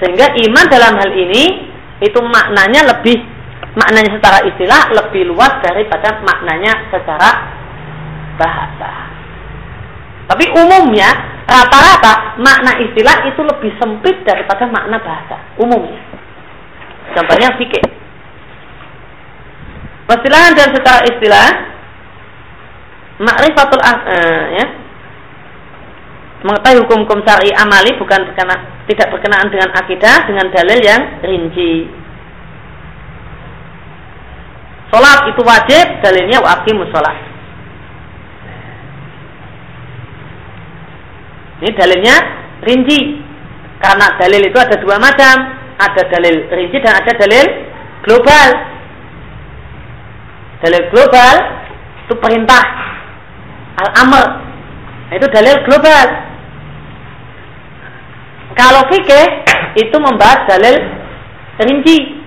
Sehingga iman dalam hal ini itu maknanya lebih maknanya secara istilah lebih luas daripada maknanya secara bahasa. Tapi umumnya rata-rata makna istilah itu lebih sempit daripada makna bahasa umumnya. Contohnya fikih. Persilahan dan secara istilah makrifatul uh, ya mengetahui hukum-hukum syar'i amali bukan berkena, tidak berkenaan dengan akidah dengan dalil yang rinci. Salat itu wajib, dalilnya waqimus salat. Ini dalilnya rinci. Karena dalil itu ada dua macam, ada dalil rinci dan ada dalil global. Dalil global itu perintah al-amr. Itu dalil global. Kalau fikih itu membahas dalil rinci.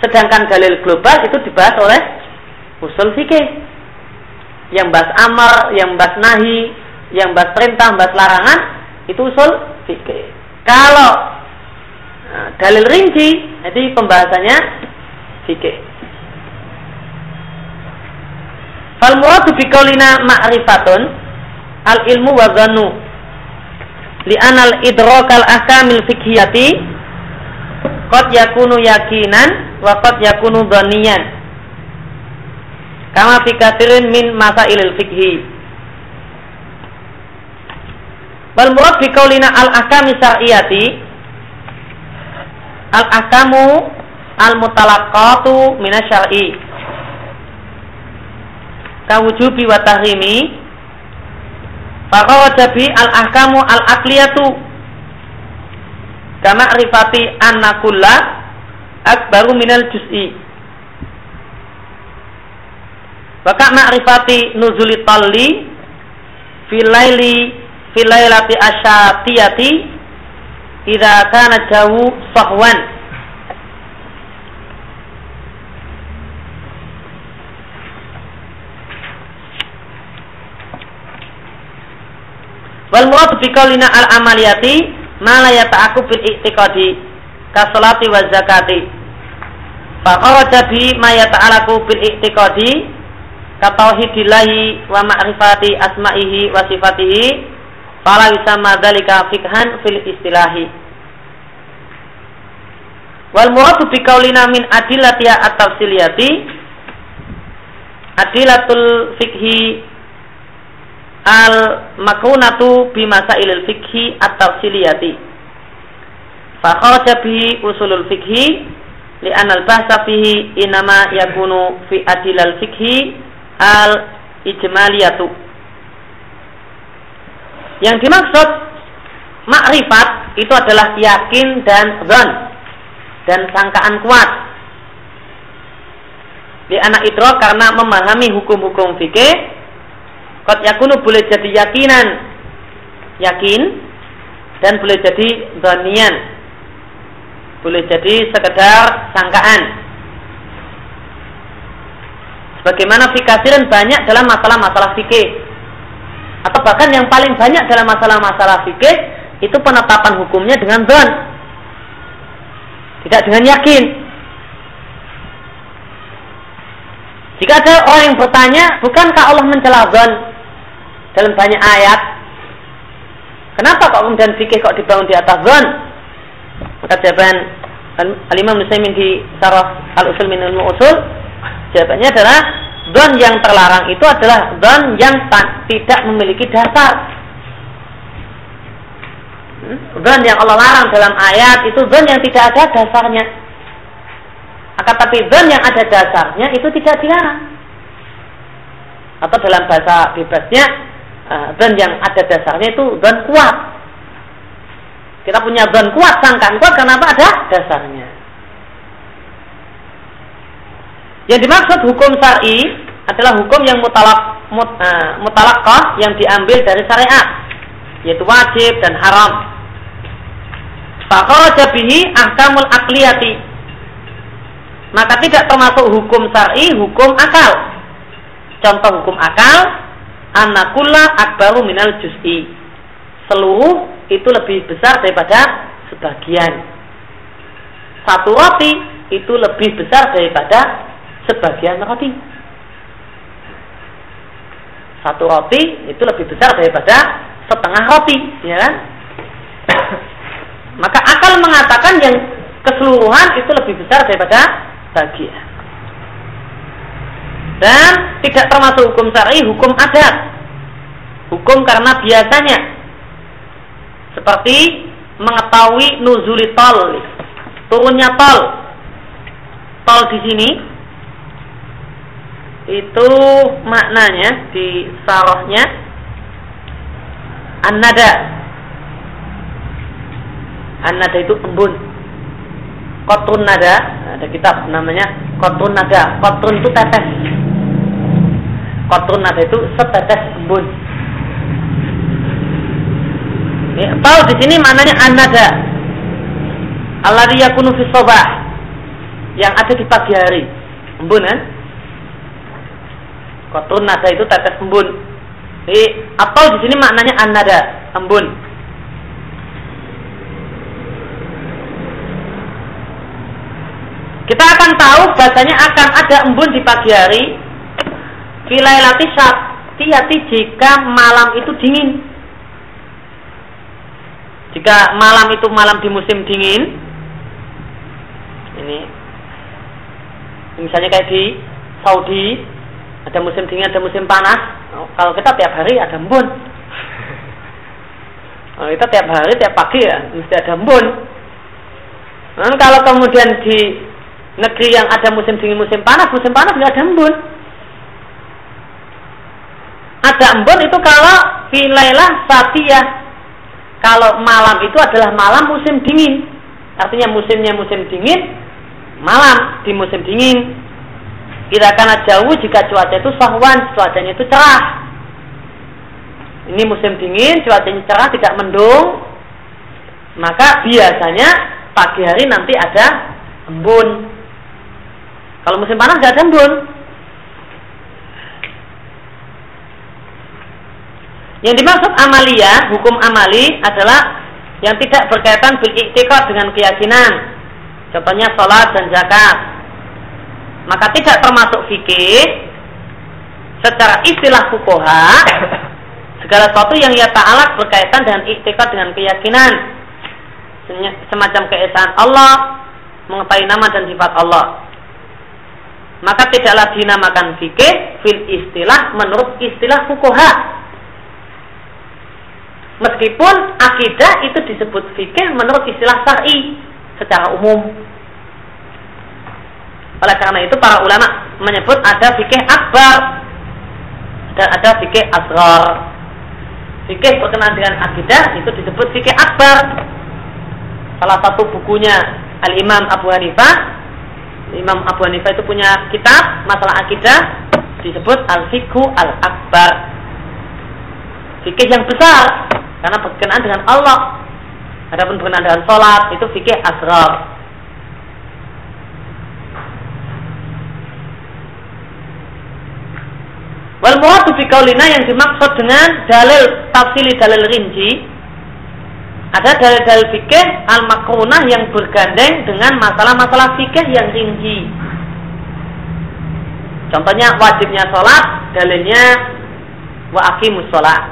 Sedangkan dalil global itu dibahas oleh usul fikih. Yang bahas amar, yang bahas nahi, yang bahas perintah, bahas larangan itu usul fikih. Kalau nah, dalil rinci, jadi pembahasannya fikih. Fal muradu bi ma'rifatun al ilmu wa dhannu li'anal idrokal ahkamil fikhiyati qad yakunu yakinan wa qad yakunu dhaniyan kama fi min masailil fikhi wal murad bi qaulina al ahkami syar'iyati al ahkamu al mutalaqqatu minasyar'i kawujubi wa tahrimi Fakawat al ahkamu al akliyatu kama rifati annakulla akbaru minal juz'i. Maka ma'rifati nuzuli talli filaili filailati asyatiyati idza kana jawu sahwan Wal murad bi qaulina al amaliyati ma la yata'aqqu bil i'tiqadi ka salati wa zakati. Fa kharaja bi ma yata'allaqu bil i'tiqadi ka tauhidillahi wa ma'rifati asma'ihi wa sifatihi fala yusamma dzalika fikhan fil istilahi. Wal murad bi qaulina min adillati at-tafsiliyati adilatul fikhi al makunatu bi masailil fikhi at-tafsiliyati fa kharaja usulul fikhi li anna al bahsa fihi inama yakunu fi adilal fikhi al ijmaliyatu yang dimaksud makrifat itu adalah yakin dan zon dan sangkaan kuat. Di anak itu karena memahami hukum-hukum fikih Kot yakunu boleh jadi yakinan, yakin, dan boleh jadi donian, boleh jadi sekedar sangkaan. Sebagaimana fikasiran banyak dalam masalah-masalah fikih, atau bahkan yang paling banyak dalam masalah-masalah fikih itu penetapan hukumnya dengan don, tidak dengan yakin. Jika ada orang yang bertanya, bukankah Allah mencela don? dalam banyak ayat. Kenapa kok kemudian fikih kok dibangun di atas zon? Maka jawaban Al-Imam Muslimin di Sarah Al-Usul min Usul jawabannya adalah zon yang terlarang itu adalah zon yang tidak memiliki dasar. Zon hmm? yang Allah larang dalam ayat itu zon yang tidak ada dasarnya. Akan tapi zon yang ada dasarnya itu tidak dilarang. Atau dalam bahasa bebasnya uh, yang ada dasarnya itu dan kuat. Kita punya dan kuat, sangkaan kuat kenapa ada dasarnya. Yang dimaksud hukum syar'i adalah hukum yang mutalak mut, uh, mutalakkah yang diambil dari syariat, yaitu wajib dan haram. Fakharaja bihi ahkamul akliyati. Maka tidak termasuk hukum syar'i, hukum akal. Contoh hukum akal anakulla akbaru minal juz'i. Seluruh itu lebih besar daripada sebagian. Satu roti itu lebih besar daripada sebagian roti. Satu roti itu lebih besar daripada setengah roti, ya kan? [COUGHS] Maka akal mengatakan yang keseluruhan itu lebih besar daripada bagian. Dan tidak termasuk hukum syar'i, hukum adat. Hukum karena biasanya seperti mengetahui nuzuli tol, turunnya tol. Tol di sini itu maknanya di sarohnya an-nada. An-nada itu embun. Kotrun nada, ada kitab namanya Kotrun nada. Kotrun itu tetes. Kotrun nada itu setetes embun. Ya, tahu di sini maknanya an-nada. Alladhi yakunu fi Yang ada di pagi hari. Embun kan? Kotrun nada itu tetes embun. Jadi, atau di sini maknanya an-nada, embun. Kita akan tahu bahasanya akan ada embun di pagi hari. Filailati syatiyati jika malam itu dingin. Jika malam itu malam di musim dingin, ini misalnya kayak di Saudi ada musim dingin, ada musim panas. Kalau kita tiap hari ada embun. Kalau kita tiap hari, tiap pagi ya mesti ada embun. Nah, kalau kemudian di negeri yang ada musim dingin, musim panas, musim panas nggak ada embun. Ada embun itu kalau filailah satiyah kalau malam itu adalah malam musim dingin. Artinya musimnya musim dingin, malam di musim dingin. Tidak karena jauh jika cuaca itu sahwan, cuacanya itu cerah. Ini musim dingin, cuacanya cerah, tidak mendung. Maka biasanya pagi hari nanti ada embun. Kalau musim panas tidak ada embun. Yang dimaksud amalia, hukum amali adalah yang tidak berkaitan bil dengan keyakinan. Contohnya sholat dan zakat. Maka tidak termasuk fikih secara istilah fukoha [LAUGHS] segala sesuatu yang ya ta'ala berkaitan dengan iktikad dengan keyakinan. Semacam keesaan Allah mengetahui nama dan sifat Allah. Maka tidaklah dinamakan fikih fil istilah menurut istilah fukoha Meskipun akidah itu disebut fikih menurut istilah syar'i secara umum. Oleh karena itu para ulama menyebut ada fikih akbar dan ada fikih asrar. Fikih berkenaan dengan akidah itu disebut fikih akbar. Salah satu bukunya Al Imam Abu Hanifah, Imam Abu Hanifah itu punya kitab masalah akidah disebut Al Fikhu Al Akbar. Fikih yang besar karena berkenaan dengan Allah. Adapun berkenaan dengan sholat itu fikih asrar. Wal muradu fi yang dimaksud dengan dalil tafsili dalil rinci ada dalil-dalil fikih al makrunah yang bergandeng dengan masalah-masalah fikih yang rinci. Contohnya wajibnya sholat, dalilnya wa aqimus sholat.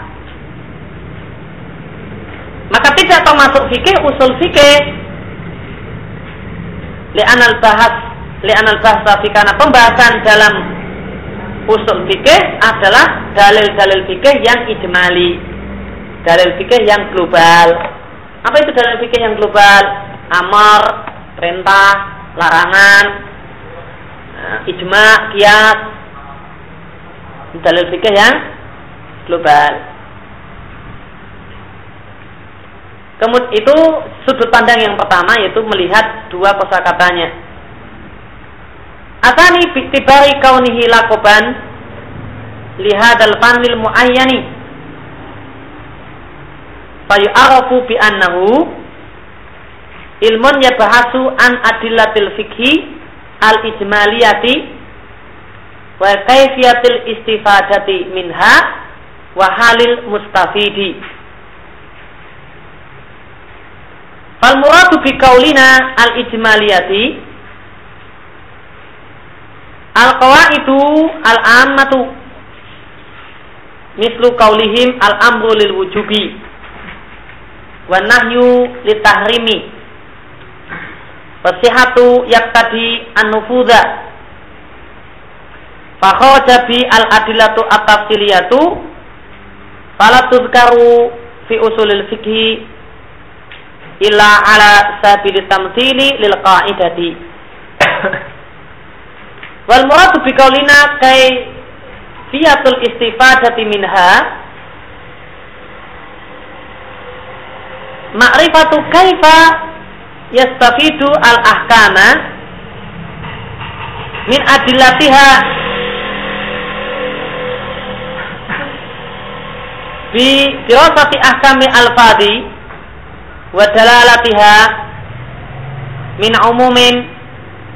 Maka tidak termasuk fikih usul fikih. Li'anal bahas li'anal bahasa karena pembahasan dalam usul fikih adalah dalil-dalil fikih yang ijmali. Dalil fikih yang global. Apa itu dalil fikih yang global? Amar, perintah, larangan, eh, ijma, kias. Dalil fikih yang global. Kemudian itu sudut pandang yang pertama yaitu melihat dua kosakatanya. Atani biktibari kaunihi lakoban. Lihadal fanil muayyani. Fayu'arafu bi annahu. Ilmun yabahasu an adillatil fikhi al ijmaliyati wa kaifiyatil istifadati minha wa halil mustafidi. Fal muradu bi kaulina al ijmaliyati Al-qawaidu al-ammatu mislu kaulihim al-amru lil wujubi wa nahyu litahrimi Fasihatu yaktadi an-nufudha Fakhoja bi al-adilatu at-tafsiliyatu Fala fi usulil fikhi illa ala sabili tamthili lil qa'idati [COUGHS] Wal muradu bi kai fiyatul istifadati minha. Ma'rifatu kaifa yastafidu al-ahkama min adillatiha bi dirasati ahkami al-fadi wa dalalatiha min umumin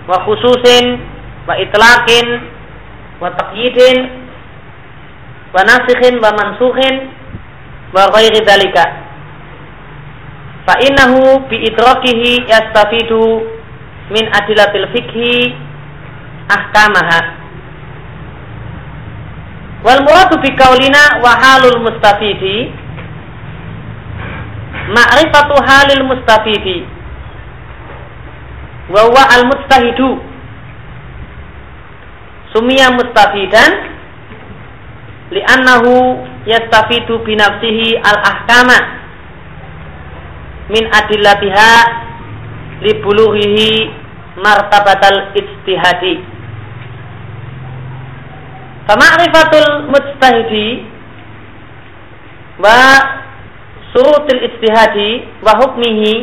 wa khususin wa itlaqin wa taqyidin wa nasikhin wa mansukhin wa ghairi dalika fa innahu bi idrakihi yastafidu min adilatil fikhi ahkamaha. Wal muradu bi qaulina wa halul mustafidi. Ma'rifatu halil mustafidi. Wa huwa al mustahidu sumiya mustafidan li'annahu yastafidu bi nafsihi al ahkama min adillatiha libuluhihi martabatal ijtihadi. Fama'rifatul mujtahidi wa surutil ijtihadi wa hukmihi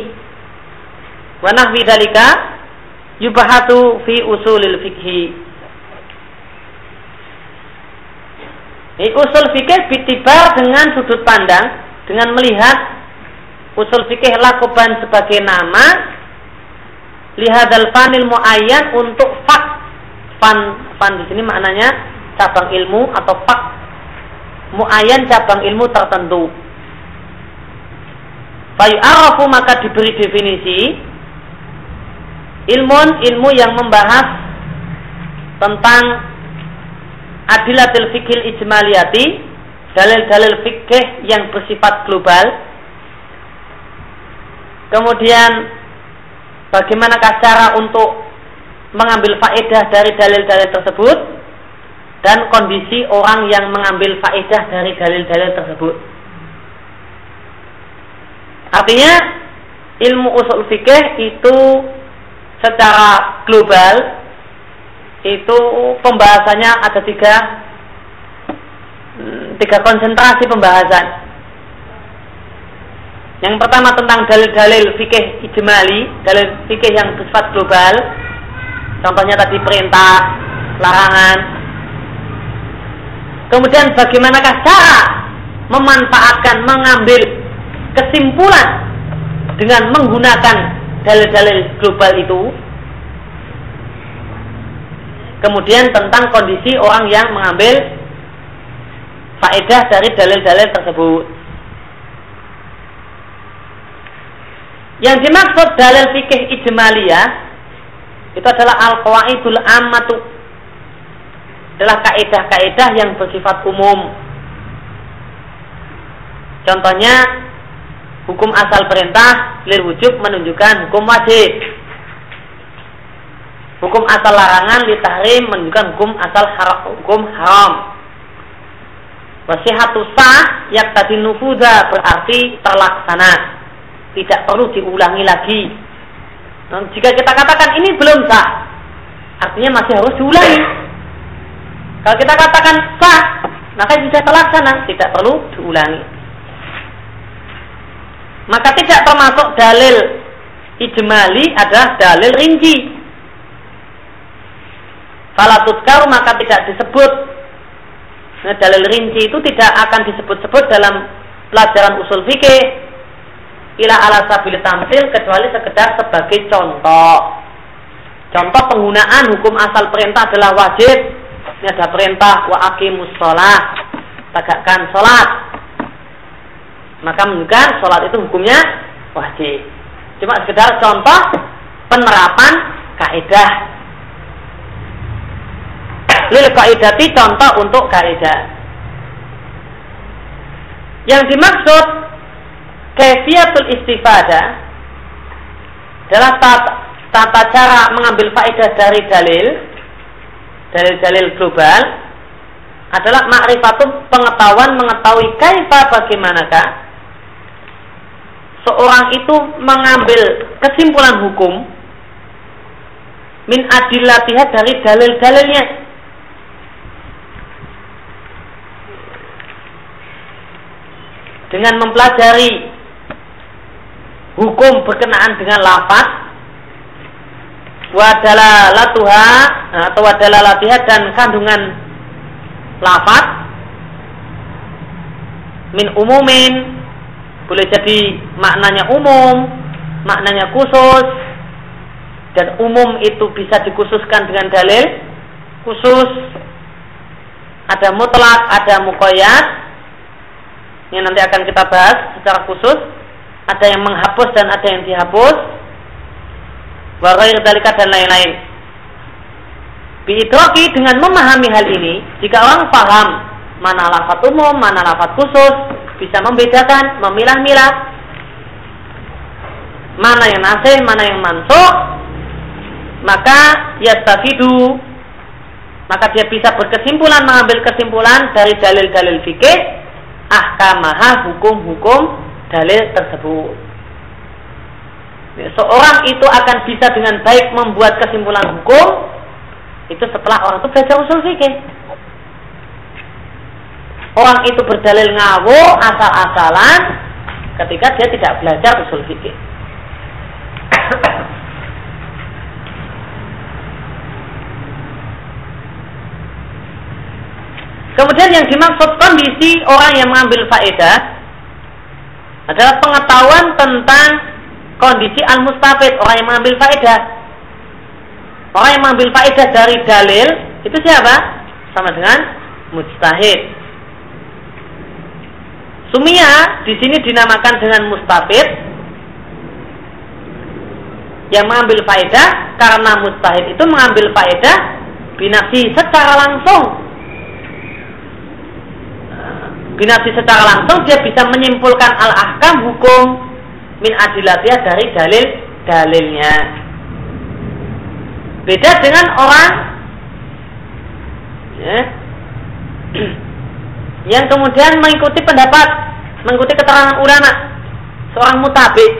wa nahwi dalika yubahatu fi usulil fikhi Ini usul fikih bitibar dengan sudut pandang dengan melihat usul fikih lakuban sebagai nama lihadal fanil muayyan untuk fak. Fan fan di sini maknanya cabang ilmu atau fak. Muayyan cabang ilmu tertentu. Arafu maka diberi definisi ilmun ilmu yang membahas tentang adilatil fikil ijmaliyati dalil-dalil fikih yang bersifat global Kemudian bagaimanakah cara untuk mengambil faedah dari dalil-dalil tersebut dan kondisi orang yang mengambil faedah dari dalil-dalil tersebut. Artinya ilmu usul fikih itu secara global itu pembahasannya ada tiga hmm, tiga konsentrasi pembahasan. Yang pertama tentang dalil-dalil fikih ijmali, dalil fikih yang bersifat global. Contohnya tadi perintah, larangan. Kemudian bagaimanakah cara memanfaatkan, mengambil kesimpulan dengan menggunakan dalil-dalil global itu. Kemudian tentang kondisi orang yang mengambil faedah dari dalil-dalil tersebut. Yang dimaksud dalil fikih ijmaliyah itu adalah al-qawaidul ammatu. Adalah kaidah-kaidah yang bersifat umum. Contohnya hukum asal perintah lir wujub menunjukkan hukum wajib. Hukum asal larangan li tahrim menunjukkan hukum asal haram, hukum haram. Wasihatu sah yang tadi nufuda berarti terlaksana tidak perlu diulangi lagi. Dan jika kita katakan ini belum sah, artinya masih harus diulangi. Kalau kita katakan sah, maka sudah terlaksana, tidak perlu diulangi. Maka tidak termasuk dalil ijmali adalah dalil rinci. Falatutkaru maka tidak disebut nah, dalil rinci itu tidak akan disebut-sebut dalam pelajaran usul fikih ila ala sabil tamsil kecuali sekedar sebagai contoh. Contoh penggunaan hukum asal perintah adalah wajib. Ini ada perintah wa aqimus sholat. Tegakkan sholat. Maka menunjukkan sholat itu hukumnya wajib. Cuma sekedar contoh penerapan kaidah. Lil kaidati contoh untuk kaidah. Yang dimaksud kefiatul istifadah adalah tata, tata cara mengambil faedah dari dalil, dalil-dalil global adalah makrifatul pengetahuan mengetahui kaifa bagaimanakah seorang itu mengambil kesimpulan hukum min adillatiha dari dalil-dalilnya. Dengan mempelajari hukum berkenaan dengan lafaz wadalalatuha atau wadalalatiha dan kandungan lafaz min umumin boleh jadi maknanya umum, maknanya khusus, dan umum itu bisa dikhususkan dengan dalil khusus. Ada mutlak ada mukoyat yang nanti akan kita bahas secara khusus. Ada yang menghapus dan ada yang dihapus. Warair dalika dan lain-lain. Biitroki dengan memahami hal ini jika orang paham mana lafat umum mana lafat khusus bisa membedakan memilah-milah mana yang nasih mana yang mansuh maka yastafidu maka dia bisa berkesimpulan mengambil kesimpulan dari dalil-dalil fikih ahkamaha hukum-hukum dalil tersebut. Seorang itu akan bisa dengan baik membuat kesimpulan hukum itu setelah orang itu belajar usul fikih. Orang itu berdalil ngawo asal-asalan ketika dia tidak belajar usul fikih. Kemudian yang dimaksud kondisi orang yang mengambil faedah adalah pengetahuan tentang kondisi al-mustafid, orang yang mengambil faedah. Orang yang mengambil faedah dari dalil itu siapa? Sama dengan mustahid. Sumia di sini dinamakan dengan mustafid yang mengambil faedah karena mustahid itu mengambil faedah binafsi secara langsung binasi secara langsung dia bisa menyimpulkan al-ahkam hukum min adilatiyah dari dalil-dalilnya. Beda dengan orang ya, [CLEARS THROAT] yang kemudian mengikuti pendapat, mengikuti keterangan ulama, seorang mutabik,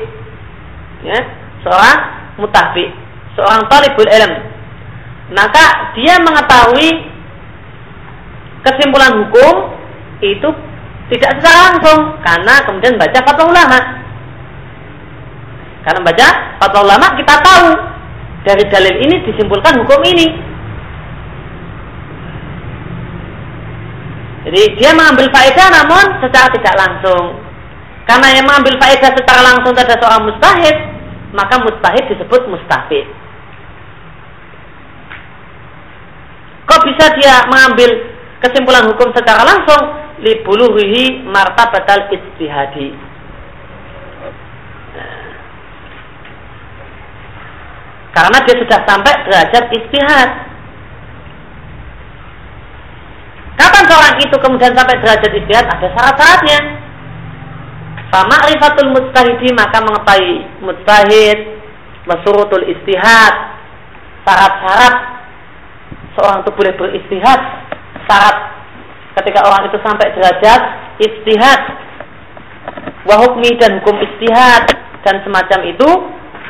ya, seorang mutabik, seorang talibul ilm. Maka dia mengetahui kesimpulan hukum itu tidak secara langsung karena kemudian baca fatwa ulama. Karena baca fatwa ulama kita tahu dari dalil ini disimpulkan hukum ini. Jadi dia mengambil faedah namun secara tidak langsung. Karena yang mengambil faedah secara langsung pada seorang mustahid, maka mustahid disebut mustahid. Kok bisa dia mengambil kesimpulan hukum secara langsung? Libuluhihi martabatal istihadi. Karena dia sudah sampai derajat istihad. Kapan seorang itu kemudian sampai derajat istihad? Ada syarat-syaratnya. rifatul mustahidi maka mengetahui mustahid masurutul istihad syarat-syarat seorang itu boleh beristihad syarat ketika orang itu sampai derajat istihad. Wahukmi dan hukum istihad. Dan semacam itu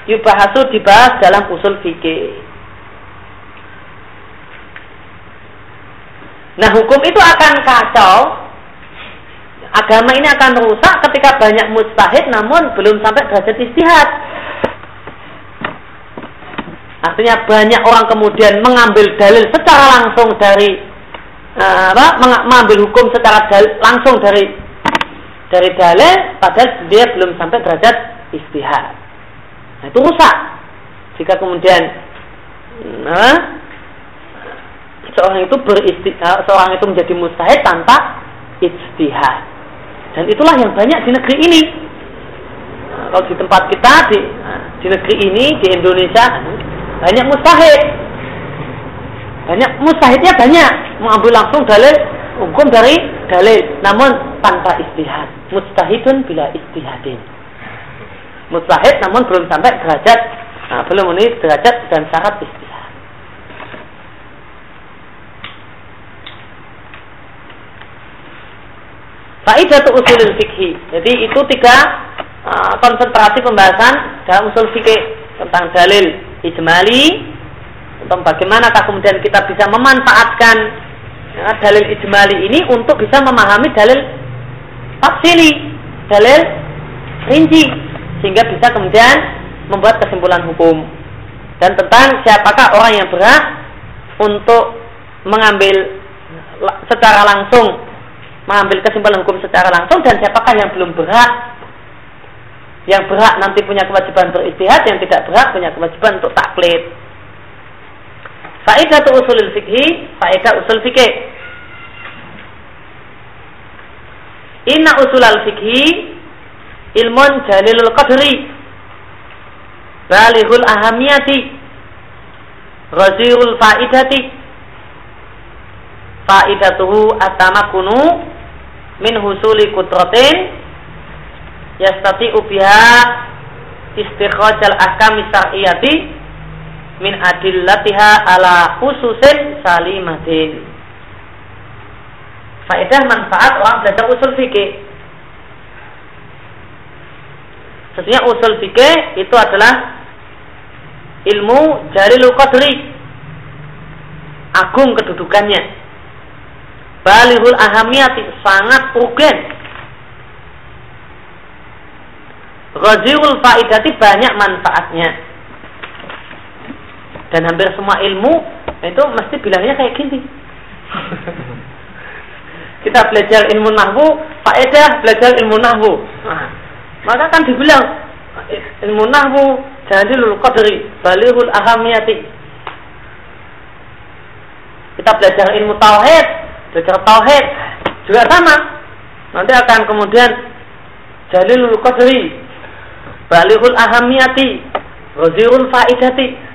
yubahasu dibahas dalam usul fikih. Nah hukum itu akan kacau. Agama ini akan rusak ketika banyak mustahid namun belum sampai derajat istihad. Artinya banyak orang kemudian mengambil dalil secara langsung dari uh, apa, mengambil hukum secara dal, langsung dari dari dalil padahal dia belum sampai derajat istihad. Nah, itu rusak. Jika kemudian nah, seorang itu beristihad, seorang itu menjadi mustahid tanpa istihad. Dan itulah yang banyak di negeri ini. Nah, kalau di tempat kita di, di negeri ini di Indonesia banyak mustahid banyak mustahidnya banyak mengambil langsung dalil hukum dari dalil. Namun tanpa istihad. Mustahidun bila istihadin. Mustahid namun belum sampai derajat. Nah, belum memenuhi derajat dan syarat istihad. Faidah usul fikih. Jadi itu tiga uh, konsentrasi pembahasan dalam usul fikih tentang dalil ijmali, tentang bagaimanakah kemudian kita bisa memanfaatkan ya, dalil ijmali ini untuk bisa memahami dalil tafsili, dalil rinci, sehingga bisa kemudian membuat kesimpulan hukum. Dan tentang siapakah orang yang berhak untuk mengambil secara langsung mengambil kesimpulan hukum secara langsung dan siapakah yang belum berhak yang berhak nanti punya kewajiban beristihad yang tidak berhak punya kewajiban untuk taklid Faedah usul fikih, faedah usul fikih. Inna usul al fikih ilmun jalilul qadri. Balihul ahamiyati. Razirul faidati. Faidatuhu atamakunu min husuli kutratin yastati biha istikhrajal ahkam syar'iyyati min adillatiha ala khususin salimatin. Faedah manfaat orang belajar usul fikih. Sesungguhnya usul fikih itu adalah ilmu jarilul qadri. Agung kedudukannya. Balihul ahamiyati sangat urgen. Ghazirul faidati banyak manfaatnya dan hampir semua ilmu itu mesti bilangnya kayak gini. [LAUGHS] Kita belajar ilmu nahwu, faedah belajar ilmu nahwu. Nah, maka kan dibilang ilmu nahwu jalilul qadri, balihul ahamiyati. Kita belajar ilmu tauhid, belajar tauhid juga sama. Nanti akan kemudian jalilul qadri, balihul ahamiyati, rozirul faidati.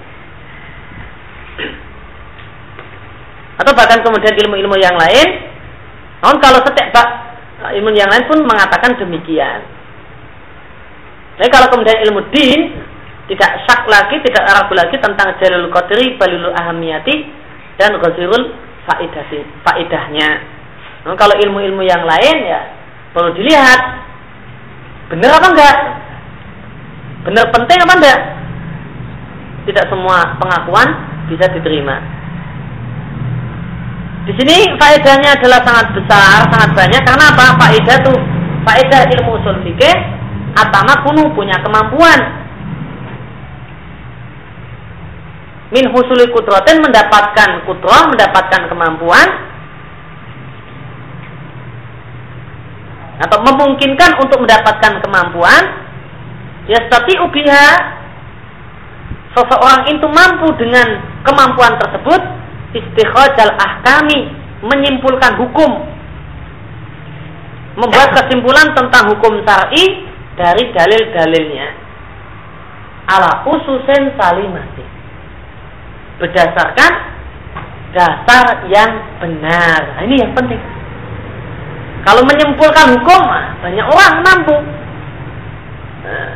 Atau bahkan kemudian ilmu-ilmu yang lain namun kalau setiap ilmu yang lain pun mengatakan demikian jadi kalau kemudian ilmu din tidak syak lagi, tidak ragu lagi tentang jalul qadri, balilul ahamiyati dan ghazirul faidati, faidahnya. Nah, kalau ilmu-ilmu yang lain ya perlu dilihat benar apa enggak? Benar penting apa enggak? Tidak semua pengakuan bisa diterima. Di sini faedahnya adalah sangat besar, sangat banyak. Karena apa? Faedah tuh, faedah ilmu usul fikih, atama kuno punya kemampuan. Min husuli kudratin mendapatkan kudrah, mendapatkan kemampuan. Atau memungkinkan untuk mendapatkan kemampuan. Ya tapi ubiha seseorang itu mampu dengan kemampuan tersebut istikhrajal ahkami menyimpulkan hukum. Membuat kesimpulan tentang hukum syar'i dari dalil-dalilnya. Ala ususen salimati. Berdasarkan dasar yang benar. Nah, ini yang penting. Kalau menyimpulkan hukum banyak orang mampu. Nah,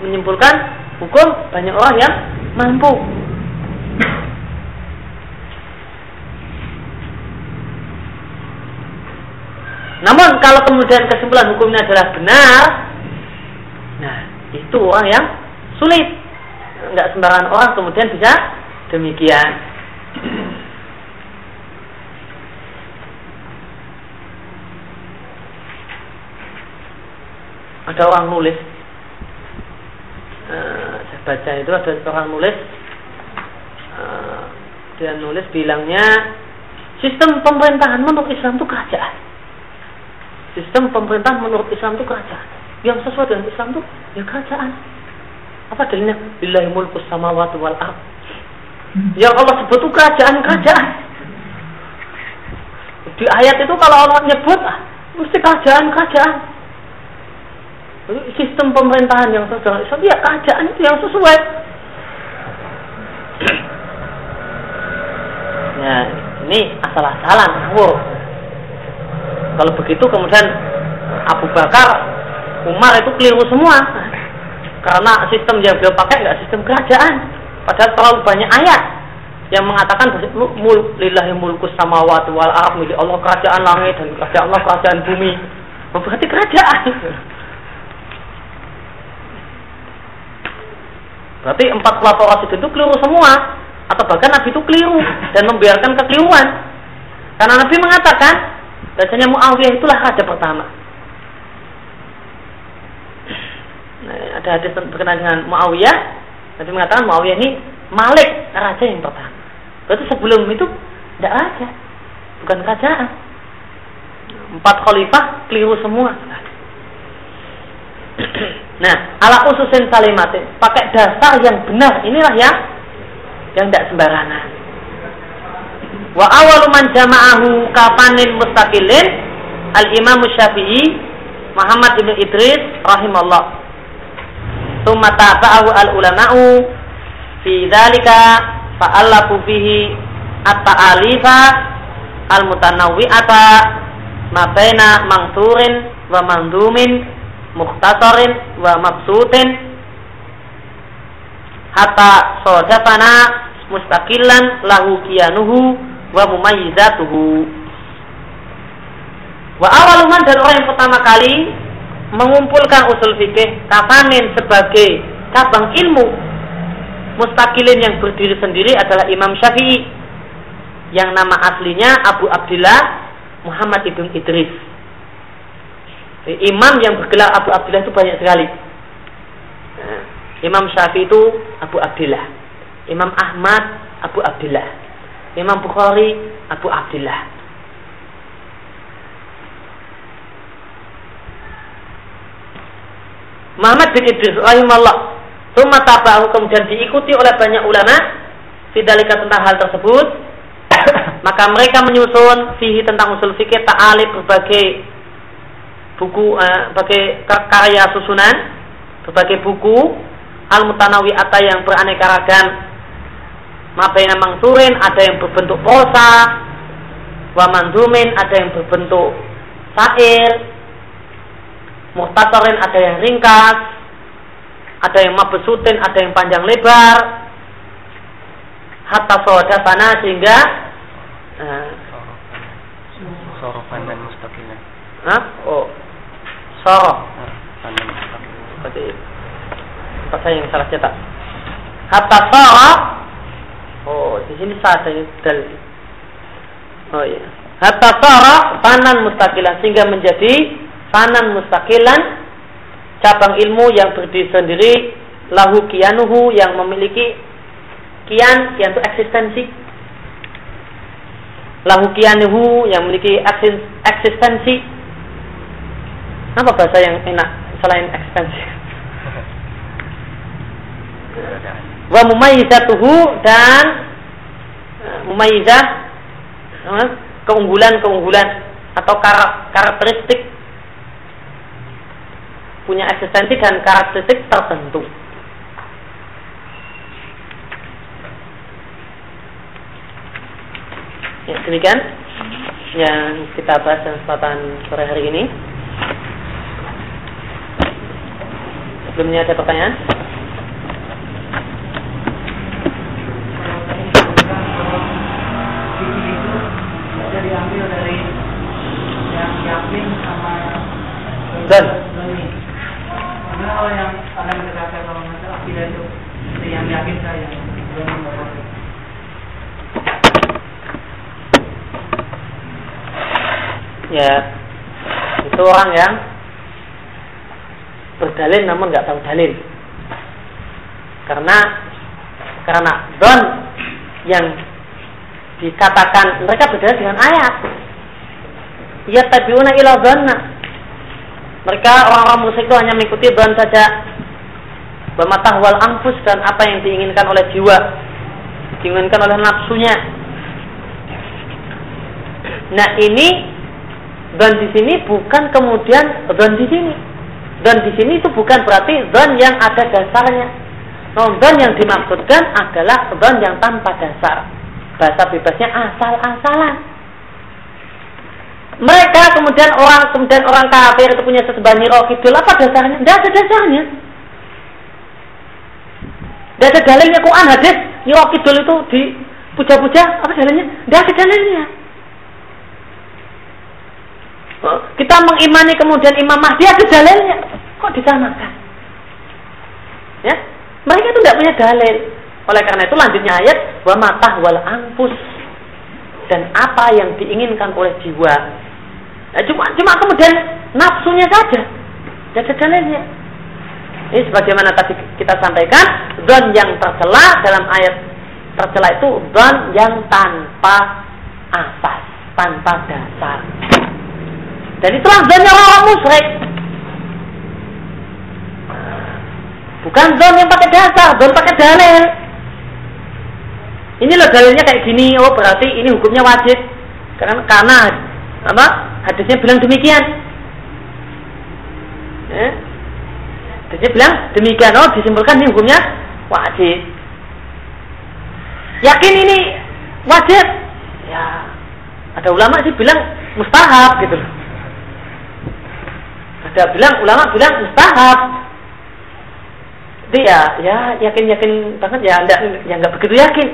menyimpulkan hukum banyak orang yang mampu Namun kalau kemudian kesimpulan hukumnya adalah benar, nah itu orang yang sulit. Enggak sembarangan orang kemudian bisa demikian. Ada orang nulis, uh, saya baca itu ada orang nulis, uh, dia nulis bilangnya sistem pemerintahan menurut Islam itu kerajaan sistem pemerintahan menurut Islam itu kerajaan. Yang sesuai dengan Islam itu ya kerajaan. Apa dalilnya? Lillahi mulkus samawati wal ard. Yang Allah sebut itu kerajaan-kerajaan. Di ayat itu kalau Allah nyebut ah, mesti kerajaan-kerajaan. Sistem pemerintahan yang sesuai dengan Islam ya kerajaan itu yang sesuai. Nah, ini asal-asalan ngawur. Kalau begitu kemudian Abu Bakar, Umar itu keliru semua. Karena sistem yang beliau pakai nggak sistem kerajaan. Padahal terlalu banyak ayat yang mengatakan mul lillahi mulkus samawati wal ard milik Allah kerajaan langit dan kerajaan Allah kerajaan bumi. Oh, berarti kerajaan. Berarti empat Rasul itu keliru semua atau bahkan Nabi itu keliru dan membiarkan kekeliruan. Karena Nabi mengatakan bahasanya Muawiyah itulah raja pertama. Nah, ada hadis berkenaan dengan Muawiyah. Nabi mengatakan Muawiyah ini Malik raja yang pertama. Berarti sebelum itu tidak raja, bukan kerajaan. Empat khalifah keliru semua. Nah, ala ususin salimatin, pakai dasar yang benar. Inilah yang yang tidak sembarangan. Wa awalu man jama'ahu kafanin mustaqilin al Imam Syafi'i Muhammad bin Idris rahimahullah. Tsumma taba'ahu al ulama'u fi dzalika fa'allafu fihi at-ta'alifa al mutanawwi'ata ma baina mangturin wa mandumin mukhtasarin wa mabsutin hatta sodafana mustaqilan lahu kiyanuhu wa mumayyizatuhu. Wa awaluman dan orang yang pertama kali mengumpulkan usul fikih kafanin sebagai cabang ilmu mustakilin yang berdiri sendiri adalah Imam Syafi'i yang nama aslinya Abu Abdullah Muhammad ibn Idris. Imam yang bergelar Abu Abdullah itu banyak sekali. Imam Syafi'i itu Abu Abdullah. Imam Ahmad Abu Abdullah Imam Bukhari Abu Abdullah. Muhammad bin Idris rahimahullah Suma tabahu kemudian diikuti oleh banyak ulama Fidalika tentang hal tersebut. [COUGHS] Maka mereka menyusun Fihi tentang usul fikih ta'alib berbagai buku uh, berbagai karya susunan berbagai buku al mutanawi ata yang beraneka ragam mabaina mangsurin ada yang berbentuk prosa wa mandumin ada yang berbentuk syair muhtasarin ada yang ringkas ada yang mabesutin ada yang panjang lebar hatta sana sehingga uh, sorofan dan mustaqilan Hah? Oh, soroh. Seperti apa saya yang salah cetak. Hatta soroh. Oh, di sini saja dal. Oh iya. Hatta soroh panan mustaqilan sehingga menjadi panan mustaqilan cabang ilmu yang berdiri sendiri lahu kianuhu yang memiliki kian kian itu eksistensi lahu kianuhu yang memiliki eksistensi apa bahasa yang enak selain eksistensi? [LAUGHS] Wa mumayyizatuhu dan eh, mumayyizah keunggulan-keunggulan atau karakteristik punya eksistensi dan karakteristik tertentu. Ya, demikian yang kita bahas dalam kesempatan sore hari ini. Sebelumnya ada pertanyaan? Diambil dari yang yakin sama dan karena kalau yang ada berkata kalau masalah akidah itu yang yakin saya ya itu orang yang berdalil namun nggak tahu dalil. Karena karena don yang dikatakan mereka berdalil dengan ayat. Ya tabiuna ila dhanna. Mereka orang-orang musyrik itu hanya mengikuti don saja. Bamatah wal angfus dan apa yang diinginkan oleh jiwa. Diinginkan oleh nafsunya. Nah ini don di sini bukan kemudian don di sini. Dan di sini itu bukan berarti zon yang ada dasarnya. Non yang dimaksudkan adalah zon yang tanpa dasar. Bahasa bebasnya asal-asalan. Mereka kemudian orang kemudian orang kafir itu punya sesembahan Niro Kidul apa dasarnya? Tidak ada dasarnya. Tidak ada dalilnya Quran hadis Niro Kidul itu di puja-puja apa dalilnya? Tidak ada dalilnya. Kita mengimani kemudian Imam Mahdi ada dalilnya. Kok disamakan? Ya, mereka itu tidak punya dalil. Oleh karena itu lanjutnya ayat wa matah wal anfus dan apa yang diinginkan oleh jiwa. Nah, cuma cuma kemudian nafsunya saja. Ada dalilnya. Ini sebagaimana tadi kita sampaikan, don yang tercela dalam ayat tercela itu don yang tanpa asas, tanpa dasar. Dan itulah zonnya orang musyrik. Bukan zon yang pakai dasar, zon pakai dalil. Ini loh dalilnya kayak gini, oh berarti ini hukumnya wajib. Karena karena apa? Hadisnya bilang demikian. Eh? Hadisnya bilang demikian, oh disimpulkan ini hukumnya wajib. Yakin ini wajib? Ya, ada ulama sih bilang mustahab gitu loh. Ada bilang ulama bilang mustahab. Jadi ya, ya yakin-yakin banget ya, enggak, ya enggak begitu yakin.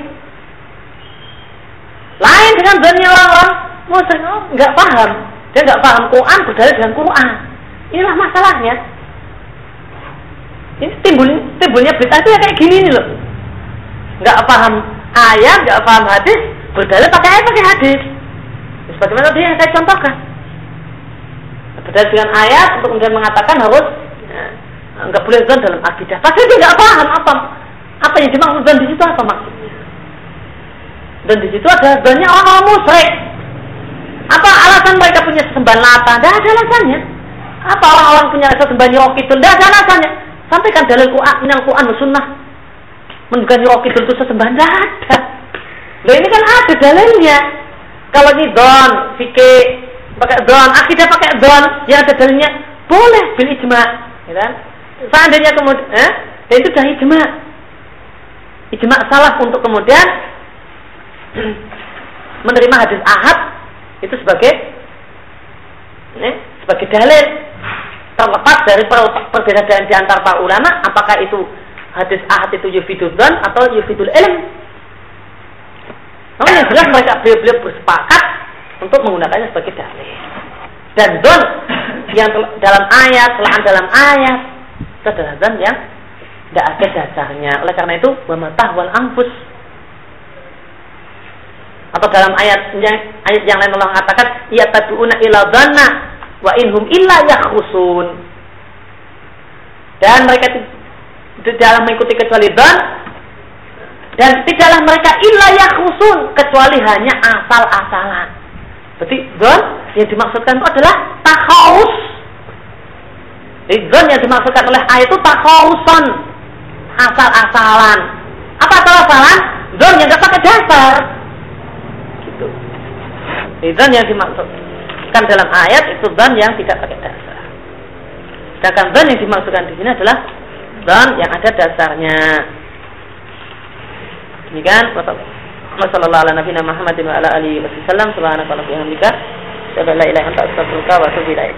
Lain dengan banyak orang-orang muslim, enggak paham. Dia enggak paham Quran berdalil dengan Quran. Inilah masalahnya. Ini timbul timbulnya berita itu ya kayak gini nih loh. Enggak paham ayat, enggak paham hadis, berdalil pakai ayat pakai hadis. Sebagaimana tadi yang saya contohkan berdasar dengan ayat untuk kemudian mengatakan harus ya, nggak boleh zon dalam akidah. Pasti dia nggak paham apa apa yang dimaksud zon di situ apa maksudnya. Dan di situ ada banyak orang-orang musyrik. Apa alasan mereka punya sesembahan lata? Tidak ada alasannya. Apa orang-orang punya sesembahan nyirokidul? Tidak ada alasannya. Sampaikan dalil Quran, minal Quran sunnah. Menunjukkan nyirokidul itu sesembahan. Tidak ada. Loh ini kan ada dalilnya. Kalau ini don, fikih, pakai don, akidah pakai don, yang ada dalilnya boleh bil ijma, ya kan? Seandainya kemudian, eh, dan itu sudah ijma, ijma salah untuk kemudian [CLEARS THROAT] menerima hadis ahad itu sebagai eh, sebagai dalil terlepas dari perbedaan di antara para ulama apakah itu hadis ahad itu yufidul don atau yufidul ilm. Namun yang jelas mereka beliau-beliau bersepakat untuk menggunakannya sebagai dalil. Dan don yang dalam ayat, selain dalam ayat, itu adalah don yang tidak ada dasarnya. Oleh karena itu, wamatah wal angfus. Atau dalam ayat ayat yang lain Allah mengatakan, ya taduuna ila dhanna wa inhum illa yakhusun. Dan mereka tidaklah mengikuti kecuali don dan tidaklah mereka illa yakhusun kecuali hanya asal-asalan. Berarti zon yang dimaksudkan itu adalah takhaus. Jadi zon yang dimaksudkan oleh ayat itu takhauson. Asal-asalan. Apa asal-asalan? Zon yang tidak pakai dasar. Zon yang dimaksudkan dalam ayat itu zon yang tidak pakai dasar. Sedangkan zon yang dimaksudkan di sini adalah zon yang ada dasarnya. Demikian, Wassalamualaikum warahmatullahi wabarakatuh. Muhammadin wa ala alihi wasallam. Subhanaka wa bihamdika. Asyhadu an la ilaha illa anta astaghfiruka wa atubu ilaik.